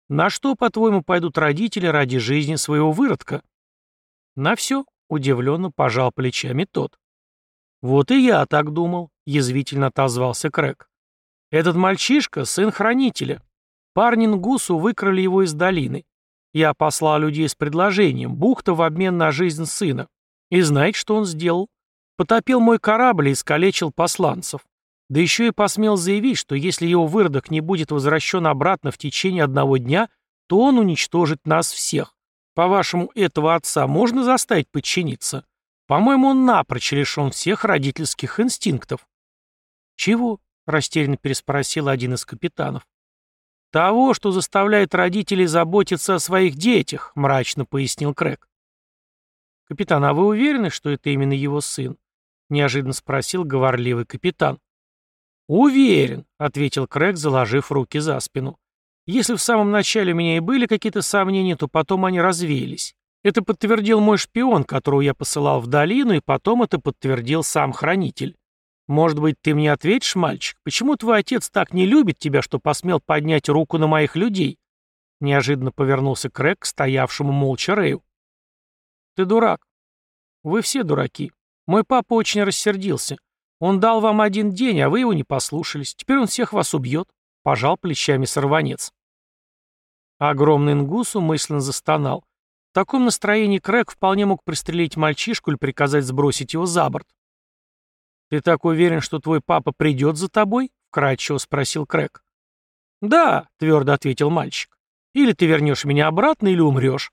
«На что, по-твоему, пойдут родители ради жизни своего выродка?» «На все», Удивленно пожал плечами тот. «Вот и я так думал», — язвительно отозвался Крэк. «Этот мальчишка — сын хранителя. Парни Нгусу выкрали его из долины. Я послал людей с предложением, бухта в обмен на жизнь сына. И знаете, что он сделал? Потопил мой корабль и искалечил посланцев. Да еще и посмел заявить, что если его выродок не будет возвращен обратно в течение одного дня, то он уничтожит нас всех. По-вашему, этого отца можно заставить подчиниться? По-моему, он напрочь лишен всех родительских инстинктов. «Чего?» — растерянно переспросил один из капитанов. «Того, что заставляет родителей заботиться о своих детях», — мрачно пояснил Крэг. «Капитан, а вы уверены, что это именно его сын?» — неожиданно спросил говорливый капитан. «Уверен», — ответил Крэг, заложив руки за спину. «Если в самом начале у меня и были какие-то сомнения, то потом они развеялись. Это подтвердил мой шпион, которого я посылал в долину, и потом это подтвердил сам хранитель. Может быть, ты мне ответишь, мальчик, почему твой отец так не любит тебя, что посмел поднять руку на моих людей?» Неожиданно повернулся Крэг к стоявшему молча Рэю. «Ты дурак. Вы все дураки. Мой папа очень рассердился. Он дал вам один день, а вы его не послушались. Теперь он всех вас убьет», — пожал плечами сорванец. Огромный Нгусу мысленно застонал. В таком настроении Крэг вполне мог пристрелить мальчишку или приказать сбросить его за борт. «Ты так уверен, что твой папа придет за тобой?» — вкратчиво спросил Крэг. «Да», — твердо ответил мальчик. «Или ты вернешь меня обратно, или умрешь».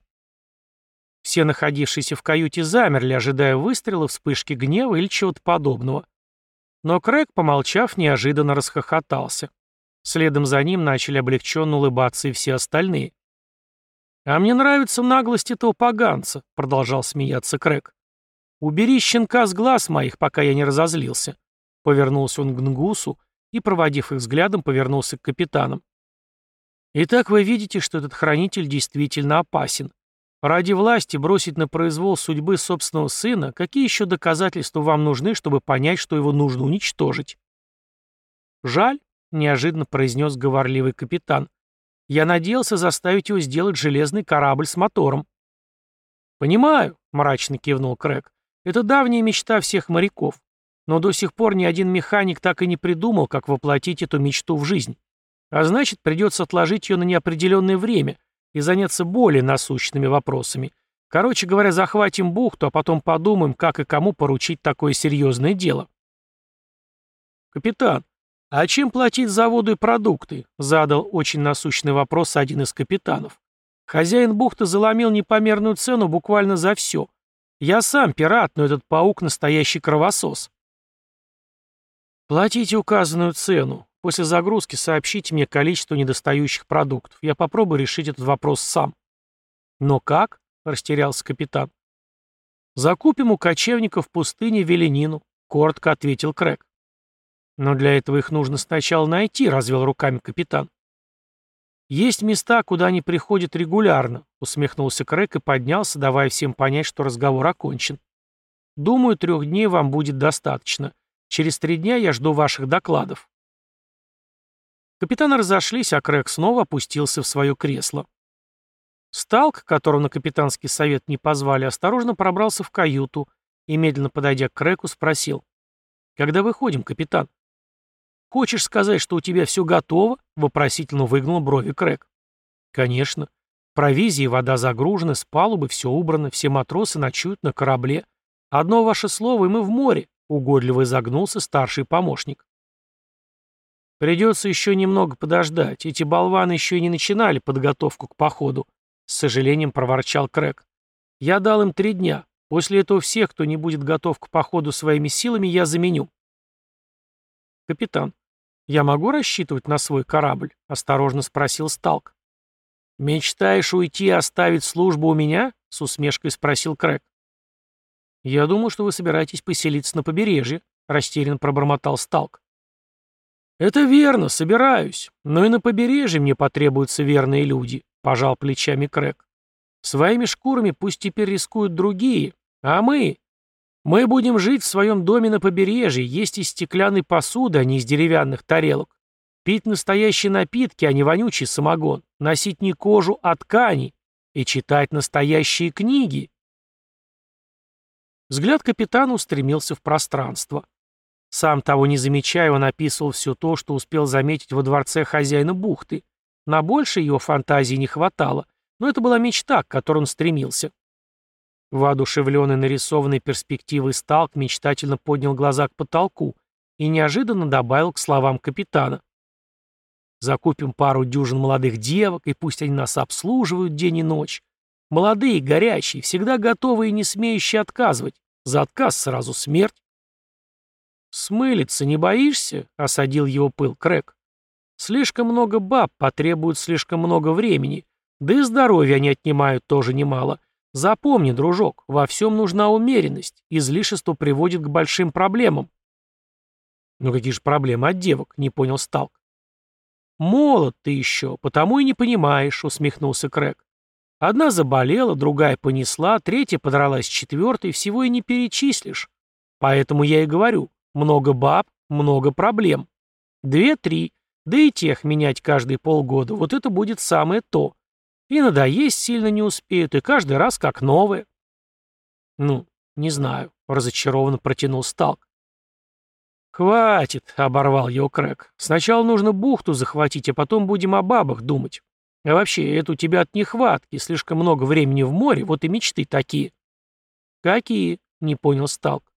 Все находившиеся в каюте замерли, ожидая выстрела, вспышки гнева или чего-то подобного. Но Крэг, помолчав, неожиданно расхохотался. Следом за ним начали облегченно улыбаться и все остальные. «А мне нравится наглость этого поганца», — продолжал смеяться Крэг. «Убери щенка с глаз моих, пока я не разозлился». Повернулся он к Нгусу и, проводив их взглядом, повернулся к капитанам. «Итак, вы видите, что этот хранитель действительно опасен. Ради власти бросить на произвол судьбы собственного сына, какие еще доказательства вам нужны, чтобы понять, что его нужно уничтожить? Жаль, неожиданно произнес говорливый капитан. Я надеялся заставить его сделать железный корабль с мотором. Понимаю, мрачно кивнул Крэг. Это давняя мечта всех моряков. Но до сих пор ни один механик так и не придумал, как воплотить эту мечту в жизнь. А значит, придется отложить ее на неопределенное время — и заняться более насущными вопросами. Короче говоря, захватим бухту, а потом подумаем, как и кому поручить такое серьезное дело. «Капитан, а чем платить за воду и продукты?» — задал очень насущный вопрос один из капитанов. Хозяин бухты заломил непомерную цену буквально за все. Я сам пират, но этот паук — настоящий кровосос. «Платите указанную цену. После загрузки сообщите мне количество недостающих продуктов. Я попробую решить этот вопрос сам». «Но как?» — растерялся капитан. «Закупим у кочевников в пустыне веленину», — коротко ответил Крэг. «Но для этого их нужно сначала найти», — развел руками капитан. «Есть места, куда они приходят регулярно», — усмехнулся Крэг и поднялся, давая всем понять, что разговор окончен. «Думаю, трех дней вам будет достаточно. Через три дня я жду ваших докладов». Капитаны разошлись, а Крэг снова опустился в свое кресло. Сталк, которого на капитанский совет не позвали, осторожно пробрался в каюту и, медленно подойдя к Крэку, спросил. «Когда выходим, капитан?» «Хочешь сказать, что у тебя все готово?» — вопросительно выгнул брови Крэк. «Конечно. Провизия и вода загружены, с палубы все убрано, все матросы ночуют на корабле. Одно ваше слово, и мы в море», — угодливо изогнулся старший помощник. Придется еще немного подождать. Эти болваны еще и не начинали подготовку к походу. С сожалением проворчал Крэг. Я дал им три дня. После этого всех, кто не будет готов к походу своими силами, я заменю. Капитан, я могу рассчитывать на свой корабль? Осторожно спросил Сталк. «Мечтаешь уйти и оставить службу у меня?» — с усмешкой спросил Крэг. «Я думаю, что вы собираетесь поселиться на побережье», — растерянно пробормотал Сталк. «Это верно, собираюсь. Но и на побережье мне потребуются верные люди», — пожал плечами Крэк. «Своими шкурами пусть теперь рискуют другие, а мы... Мы будем жить в своем доме на побережье, есть из стеклянной посуды, а не из деревянных тарелок. Пить настоящие напитки, а не вонючий самогон. Носить не кожу, а ткани. И читать настоящие книги». Взгляд капитана устремился в пространство. Сам того не замечая, он описывал все то, что успел заметить во дворце хозяина бухты. На больше его фантазии не хватало, но это была мечта, к которой он стремился. Воодушевленный нарисованной перспективой Сталк мечтательно поднял глаза к потолку и неожиданно добавил к словам капитана. Закупим пару дюжин молодых девок, и пусть они нас обслуживают день и ночь. Молодые, горячие, всегда готовые и не смеющие отказывать. За отказ сразу смерть. «Смылиться не боишься?» — осадил его пыл Крэк. «Слишком много баб потребует слишком много времени, да и здоровья они отнимают тоже немало. Запомни, дружок, во всем нужна умеренность, излишество приводит к большим проблемам». «Ну какие же проблемы от девок?» — не понял Сталк. «Молод ты еще, потому и не понимаешь», — усмехнулся Крэк. «Одна заболела, другая понесла, третья подралась с четвертой, всего и не перечислишь. Поэтому я и говорю, много баб, много проблем. Две-три, да и тех менять каждые полгода, вот это будет самое то. И надоесть сильно не успеют, и каждый раз как новое. Ну, не знаю, разочарованно протянул Сталк. «Хватит», — оборвал его Крэк. «Сначала нужно бухту захватить, а потом будем о бабах думать. А вообще, это у тебя от нехватки, слишком много времени в море, вот и мечты такие». «Какие?» — не понял Сталк.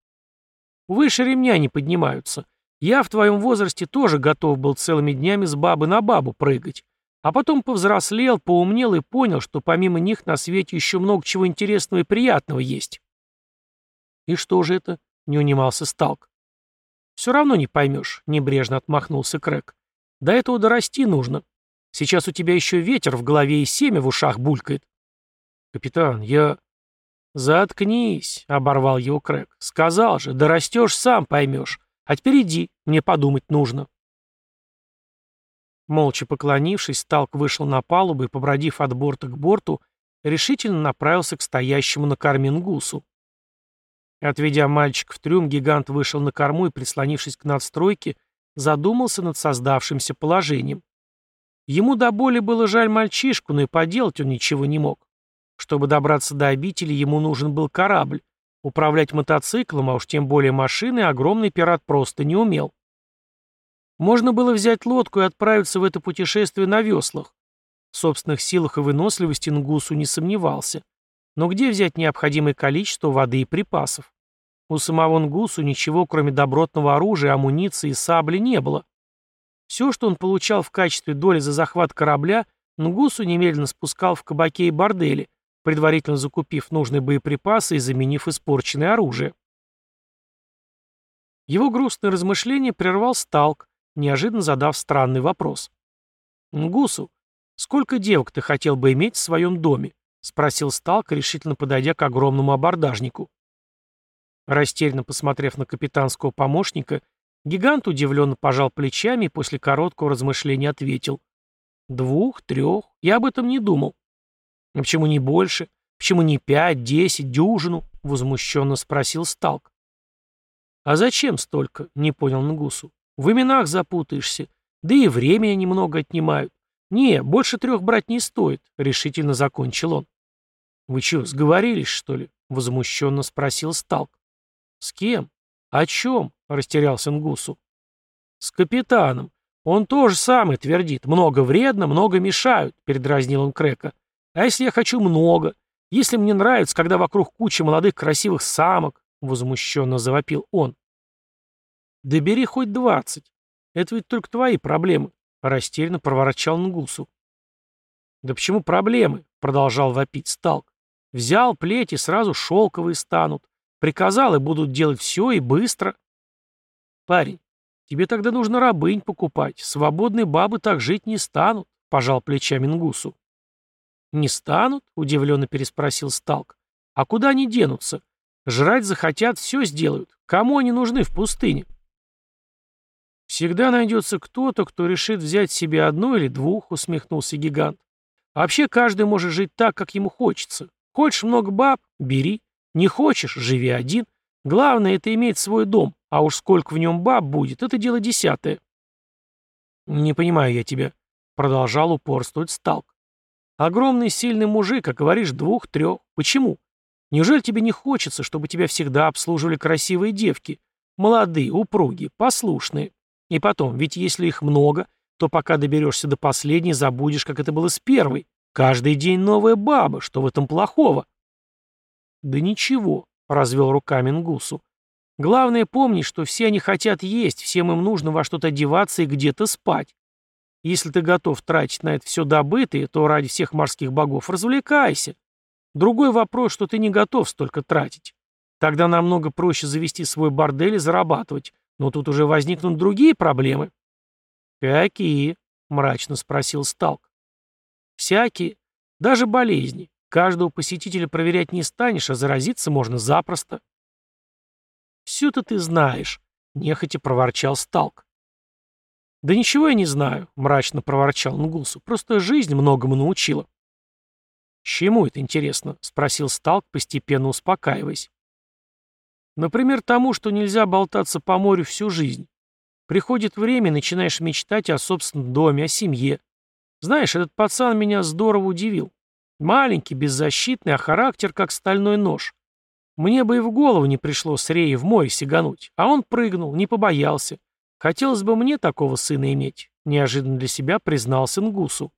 Выше ремня не поднимаются. Я в твоем возрасте тоже готов был целыми днями с бабы на бабу прыгать. А потом повзрослел, поумнел и понял, что помимо них на свете еще много чего интересного и приятного есть. И что же это? Не унимался Сталк. Все равно не поймешь, небрежно отмахнулся Крэк. До этого дорасти нужно. Сейчас у тебя еще ветер в голове и семя в ушах булькает. Капитан, я... «Заткнись», — оборвал его Крэг. «Сказал же, да растешь, сам поймешь. А теперь иди, мне подумать нужно». Молча поклонившись, Сталк вышел на палубу и, побродив от борта к борту, решительно направился к стоящему на корме Нгусу. Отведя мальчик в трюм, гигант вышел на корму и, прислонившись к надстройке, задумался над создавшимся положением. Ему до боли было жаль мальчишку, но и поделать он ничего не мог. Чтобы добраться до обители, ему нужен был корабль. Управлять мотоциклом, а уж тем более машиной, огромный пират просто не умел. Можно было взять лодку и отправиться в это путешествие на веслах. В собственных силах и выносливости Нгусу не сомневался. Но где взять необходимое количество воды и припасов? У самого Нгусу ничего, кроме добротного оружия, амуниции и сабли, не было. Все, что он получал в качестве доли за захват корабля, Нгусу немедленно спускал в кабаке и борделе, предварительно закупив нужные боеприпасы и заменив испорченное оружие. Его грустное размышление прервал Сталк, неожиданно задав странный вопрос. «Нгусу, сколько девок ты хотел бы иметь в своем доме?» — спросил Сталк, решительно подойдя к огромному абордажнику. Растерянно посмотрев на капитанского помощника, гигант удивленно пожал плечами и после короткого размышления ответил. «Двух, трех, я об этом не думал». «А почему не больше? Почему не пять, десять, дюжину?» — возмущенно спросил Сталк. «А зачем столько?» — не понял Нгусу. «В именах запутаешься. Да и время немного отнимают. Не, больше трех брать не стоит», — решительно закончил он. «Вы что, сговорились, что ли?» — возмущенно спросил Сталк. «С кем? О чем?» — растерялся Нгусу. «С капитаном. Он тоже самое твердит. Много вредно, много мешают», — передразнил он Крека. А если я хочу много? Если мне нравится, когда вокруг куча молодых красивых самок, возмущенно завопил он. Да бери хоть двадцать. Это ведь только твои проблемы, растерянно проворчал Нгусу. Да почему проблемы? Продолжал вопить Сталк. Взял плеть и сразу шелковые станут. Приказал и будут делать все и быстро. Парень, тебе тогда нужно рабынь покупать. Свободные бабы так жить не станут, пожал плечами Нгусу. «Не станут?» — удивленно переспросил Сталк. «А куда они денутся? Жрать захотят, все сделают. Кому они нужны в пустыне?» «Всегда найдется кто-то, кто решит взять себе одну или двух», — усмехнулся гигант. «Вообще каждый может жить так, как ему хочется. Хочешь много баб — бери. Не хочешь — живи один. Главное — это иметь свой дом, а уж сколько в нем баб будет, это дело десятое». «Не понимаю я тебя», — продолжал упорствовать Сталк. Огромный сильный мужик, а говоришь двух-трех. Почему? Неужели тебе не хочется, чтобы тебя всегда обслуживали красивые девки? Молодые, упругие, послушные. И потом, ведь если их много, то пока доберешься до последней, забудешь, как это было с первой. Каждый день новая баба, что в этом плохого? Да ничего, развел руками Нгусу. Главное помни, что все они хотят есть, всем им нужно во что-то одеваться и где-то спать. Если ты готов тратить на это все добытое, то ради всех морских богов развлекайся. Другой вопрос, что ты не готов столько тратить. Тогда намного проще завести свой бордель и зарабатывать. Но тут уже возникнут другие проблемы. «Какие?» — мрачно спросил Сталк. «Всякие. Даже болезни. Каждого посетителя проверять не станешь, а заразиться можно запросто». «Все-то ты знаешь», — нехотя проворчал Сталк. «Да ничего я не знаю», — мрачно проворчал Нгусу. «Просто жизнь многому научила». «Чему это интересно?» — спросил Сталк, постепенно успокаиваясь. «Например, тому, что нельзя болтаться по морю всю жизнь. Приходит время, начинаешь мечтать о собственном доме, о семье. Знаешь, этот пацан меня здорово удивил. Маленький, беззащитный, а характер как стальной нож. Мне бы и в голову не пришло с Реей в море сигануть, а он прыгнул, не побоялся. Хотелось бы мне такого сына иметь», — неожиданно для себя признался Нгусу.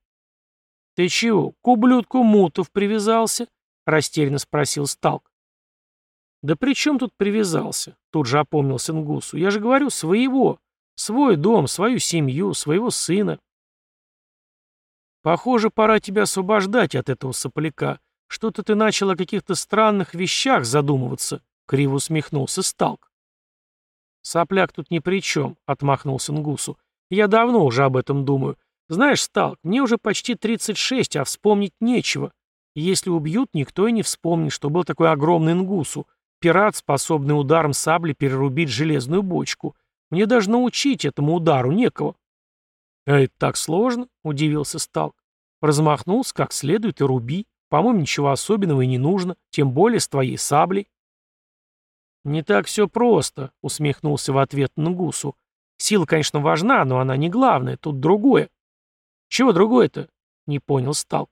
«Ты чего, к ублюдку Мутов привязался?» — растерянно спросил Сталк. «Да при чем тут привязался?» — тут же опомнился Нгусу. «Я же говорю, своего. Свой дом, свою семью, своего сына». «Похоже, пора тебя освобождать от этого сопляка. Что-то ты начал о каких-то странных вещах задумываться», — криво усмехнулся Сталк. «Сопляк тут ни при чем», — отмахнулся Нгусу. «Я давно уже об этом думаю. Знаешь, Сталк, мне уже почти 36, а вспомнить нечего. Если убьют, никто и не вспомнит, что был такой огромный Нгусу, пират, способный ударом сабли перерубить железную бочку. Мне даже научить этому удару некого. «А это так сложно?» — удивился Сталк. Размахнулся как следует и руби. По-моему, ничего особенного и не нужно, тем более с твоей саблей. «Не так все просто», — усмехнулся в ответ Нгусу. «Сила, конечно, важна, но она не главная, тут другое». «Чего другое-то?» — не понял Сталк.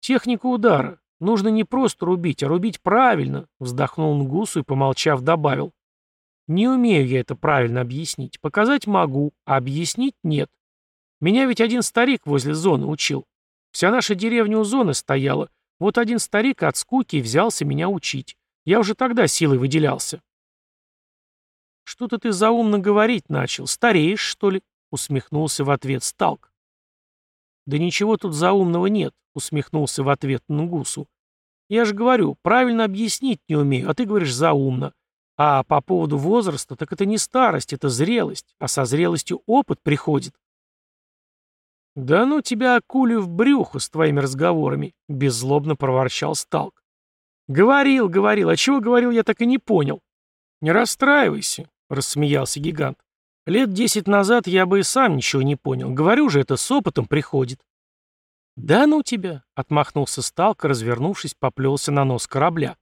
«Техника удара. Нужно не просто рубить, а рубить правильно», — вздохнул Нгусу и, помолчав, добавил. «Не умею я это правильно объяснить. Показать могу, а объяснить нет. Меня ведь один старик возле зоны учил. Вся наша деревня у зоны стояла. Вот один старик от скуки взялся меня учить. Я уже тогда силой выделялся». «Что-то ты заумно говорить начал. Стареешь, что ли?» — усмехнулся в ответ Сталк. «Да ничего тут заумного нет», — усмехнулся в ответ Нгусу. «Я же говорю, правильно объяснить не умею, а ты говоришь заумно. А по поводу возраста, так это не старость, это зрелость, а со зрелостью опыт приходит». «Да ну тебя акулю в брюхо с твоими разговорами», — беззлобно проворчал Сталк. «Говорил, говорил, а чего говорил, я так и не понял». «Не расстраивайся», — рассмеялся гигант. Лет десять назад я бы и сам ничего не понял. Говорю же, это с опытом приходит. «Да ну тебя!» — отмахнулся Сталка, развернувшись, поплелся на нос корабля.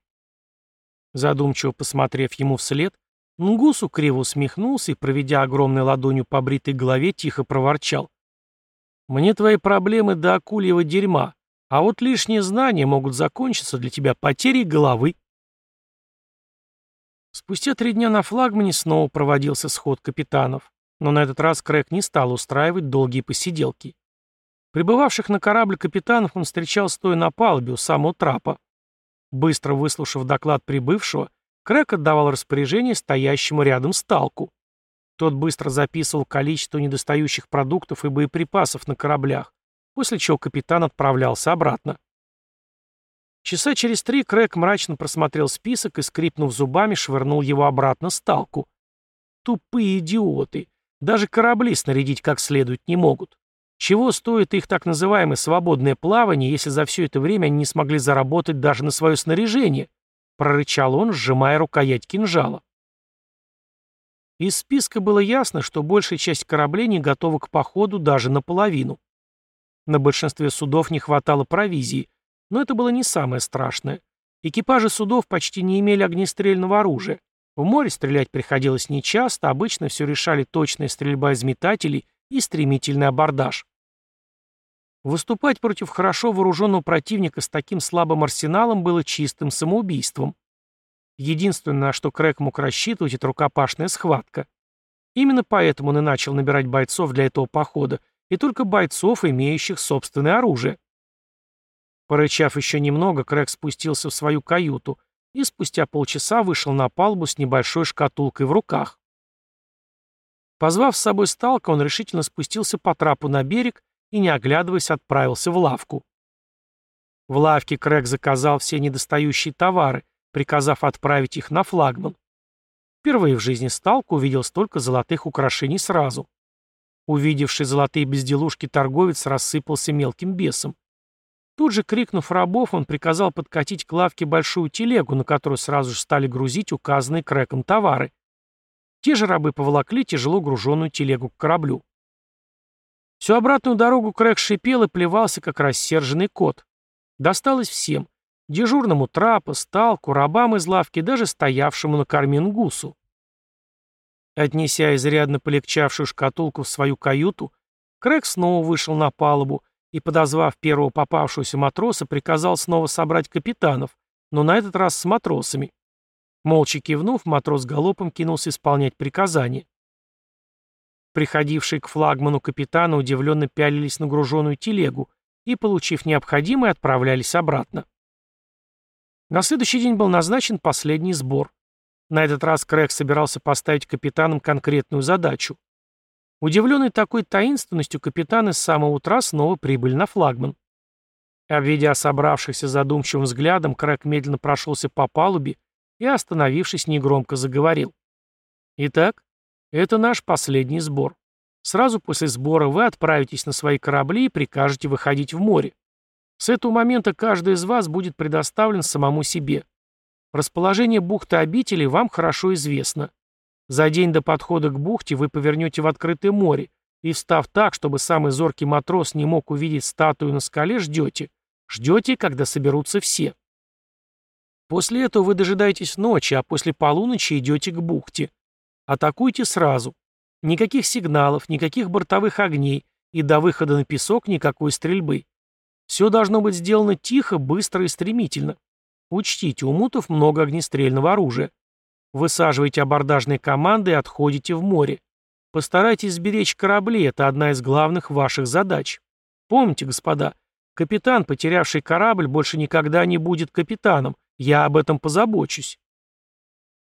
Задумчиво посмотрев ему вслед, Нгусу криво усмехнулся и, проведя огромной ладонью по бритой голове, тихо проворчал. «Мне твои проблемы до акульего дерьма, а вот лишние знания могут закончиться для тебя потерей головы». Спустя три дня на флагмане снова проводился сход капитанов, но на этот раз Крэг не стал устраивать долгие посиделки. Прибывавших на корабль капитанов он встречал стоя на палубе у самого трапа. Быстро выслушав доклад прибывшего, Крэг отдавал распоряжение стоящему рядом сталку. Тот быстро записывал количество недостающих продуктов и боеприпасов на кораблях, после чего капитан отправлялся обратно. Часа через три Крэг мрачно просмотрел список и, скрипнув зубами, швырнул его обратно сталку. Тупые идиоты. Даже корабли снарядить как следует не могут. Чего стоит их так называемое свободное плавание, если за все это время они не смогли заработать даже на свое снаряжение? Прорычал он, сжимая рукоять кинжала. Из списка было ясно, что большая часть кораблей не готова к походу даже наполовину. На большинстве судов не хватало провизии, но это было не самое страшное. Экипажи судов почти не имели огнестрельного оружия. В море стрелять приходилось нечасто, обычно все решали точная стрельба из метателей и стремительный абордаж. Выступать против хорошо вооруженного противника с таким слабым арсеналом было чистым самоубийством. Единственное, на что Крэг мог рассчитывать, это рукопашная схватка. Именно поэтому он и начал набирать бойцов для этого похода, и только бойцов, имеющих собственное оружие. Порычав еще немного, Крэг спустился в свою каюту, и спустя полчаса вышел на палубу с небольшой шкатулкой в руках. Позвав с собой сталка, он решительно спустился по трапу на берег и, не оглядываясь, отправился в лавку. В лавке Крэг заказал все недостающие товары, приказав отправить их на флагман. Впервые в жизни Сталк увидел столько золотых украшений сразу. Увидевший золотые безделушки торговец рассыпался мелким бесом. Тут же, крикнув рабов, он приказал подкатить к лавке большую телегу, на которую сразу же стали грузить указанные Крэком товары. Те же рабы поволокли тяжело груженную телегу к кораблю. Всю обратную дорогу Крэк шипел и плевался, как рассерженный кот. Досталось всем. Дежурному трапа, сталку, рабам из лавки, даже стоявшему на корме гусу. Отнеся изрядно полегчавшую шкатулку в свою каюту, Крэк снова вышел на палубу и, подозвав первого попавшегося матроса, приказал снова собрать капитанов, но на этот раз с матросами. Молча кивнув, матрос галопом кинулся исполнять приказание. Приходившие к флагману капитана удивленно пялились на груженную телегу и, получив необходимое, отправлялись обратно. На следующий день был назначен последний сбор. На этот раз Крэг собирался поставить капитанам конкретную задачу. Удивленный такой таинственностью, капитаны с самого утра снова прибыли на флагман. Обведя собравшихся задумчивым взглядом, Крэг медленно прошелся по палубе и, остановившись, негромко заговорил. «Итак, это наш последний сбор. Сразу после сбора вы отправитесь на свои корабли и прикажете выходить в море. С этого момента каждый из вас будет предоставлен самому себе. Расположение бухты обители вам хорошо известно. За день до подхода к бухте вы повернете в открытое море и, встав так, чтобы самый зоркий матрос не мог увидеть статую на скале, ждете. Ждете, когда соберутся все. После этого вы дожидаетесь ночи, а после полуночи идете к бухте. Атакуйте сразу. Никаких сигналов, никаких бортовых огней и до выхода на песок никакой стрельбы. Все должно быть сделано тихо, быстро и стремительно. Учтите, у мутов много огнестрельного оружия. Высаживайте абордажные команды и отходите в море. Постарайтесь сберечь корабли, это одна из главных ваших задач. Помните, господа, капитан, потерявший корабль, больше никогда не будет капитаном. Я об этом позабочусь.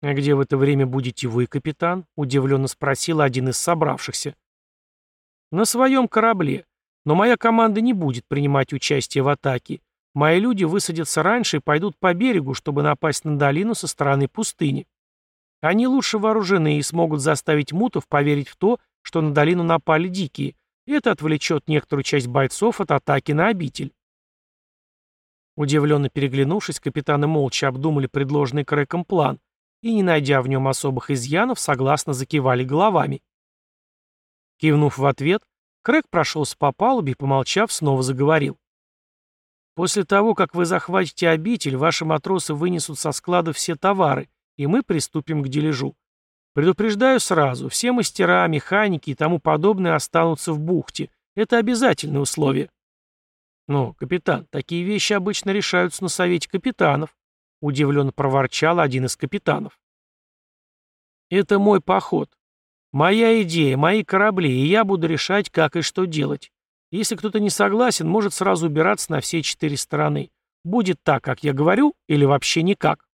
«А где в это время будете вы, капитан?» — удивленно спросил один из собравшихся. «На своем корабле. Но моя команда не будет принимать участие в атаке. Мои люди высадятся раньше и пойдут по берегу, чтобы напасть на долину со стороны пустыни. Они лучше вооружены и смогут заставить мутов поверить в то, что на долину напали дикие. Это отвлечет некоторую часть бойцов от атаки на обитель. Удивленно переглянувшись, капитаны молча обдумали предложенный Крэком план и, не найдя в нем особых изъянов, согласно закивали головами. Кивнув в ответ, Крэк прошелся по палубе и, помолчав, снова заговорил. После того, как вы захватите обитель, ваши матросы вынесут со склада все товары, и мы приступим к дележу. Предупреждаю сразу, все мастера, механики и тому подобное останутся в бухте. Это обязательное условие. Но, капитан, такие вещи обычно решаются на совете капитанов, удивленно проворчал один из капитанов. Это мой поход. Моя идея, мои корабли, и я буду решать, как и что делать. Если кто-то не согласен, может сразу убираться на все четыре стороны. Будет так, как я говорю, или вообще никак.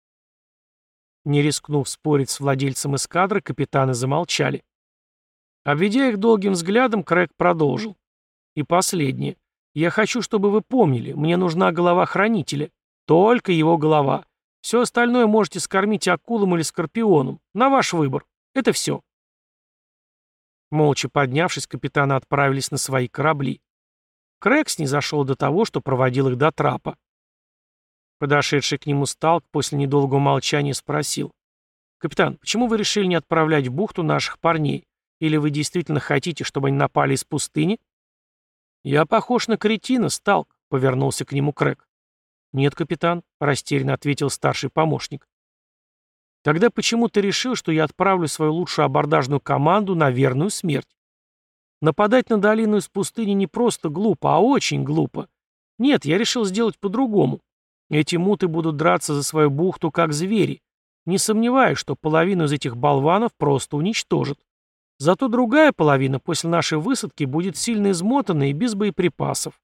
Не рискнув спорить с владельцем эскадры, капитаны замолчали. Обведя их долгим взглядом, Крэг продолжил. И последнее. Я хочу, чтобы вы помнили, мне нужна голова хранителя. Только его голова. Все остальное можете скормить акулам или скорпионам. На ваш выбор. Это все. Молча поднявшись, капитаны отправились на свои корабли. Не зашел до того, что проводил их до трапа. Подошедший к нему Сталк после недолгого молчания спросил. «Капитан, почему вы решили не отправлять в бухту наших парней? Или вы действительно хотите, чтобы они напали из пустыни?» «Я похож на кретина, Сталк», — повернулся к нему Крэк. «Нет, капитан», — растерянно ответил старший помощник. «Тогда почему ты решил, что я отправлю свою лучшую абордажную команду на верную смерть? Нападать на долину из пустыни не просто глупо, а очень глупо. Нет, я решил сделать по-другому. Эти муты будут драться за свою бухту, как звери. Не сомневаюсь, что половину из этих болванов просто уничтожат. Зато другая половина после нашей высадки будет сильно измотана и без боеприпасов.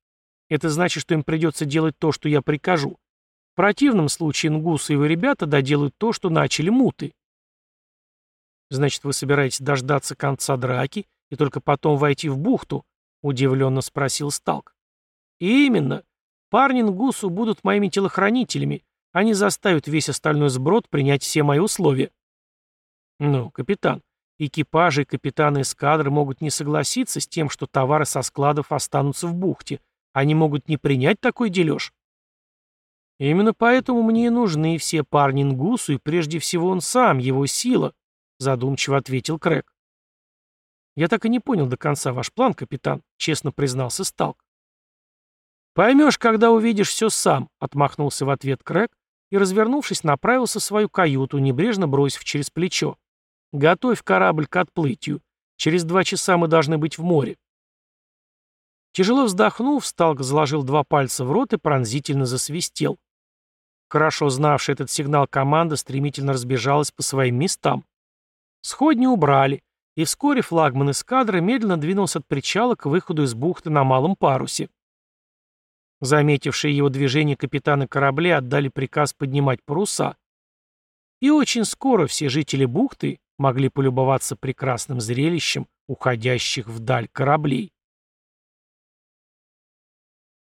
Это значит, что им придется делать то, что я прикажу. В противном случае Нгус и его ребята доделают то, что начали муты. Значит, вы собираетесь дождаться конца драки и только потом войти в бухту? Удивленно спросил Сталк. именно. Парни Нгусу будут моими телохранителями. Они заставят весь остальной сброд принять все мои условия. Ну, капитан, экипажи и капитаны эскадры могут не согласиться с тем, что товары со складов останутся в бухте. Они могут не принять такой дележ. Именно поэтому мне и нужны все парни Нгусу, и прежде всего он сам, его сила, задумчиво ответил Крэк. Я так и не понял до конца ваш план, капитан, честно признался Сталк. Поймешь, когда увидишь все сам, отмахнулся в ответ Крэк и, развернувшись, направился в свою каюту, небрежно бросив через плечо. «Готовь корабль к отплытию. Через два часа мы должны быть в море». Тяжело вздохнув, Сталк заложил два пальца в рот и пронзительно засвистел. Хорошо знавшая этот сигнал команда стремительно разбежалась по своим местам. Сходни убрали, и вскоре флагман эскадры медленно двинулся от причала к выходу из бухты на малом парусе. Заметившие его движение капитаны корабля отдали приказ поднимать паруса. И очень скоро все жители бухты могли полюбоваться прекрасным зрелищем уходящих вдаль кораблей.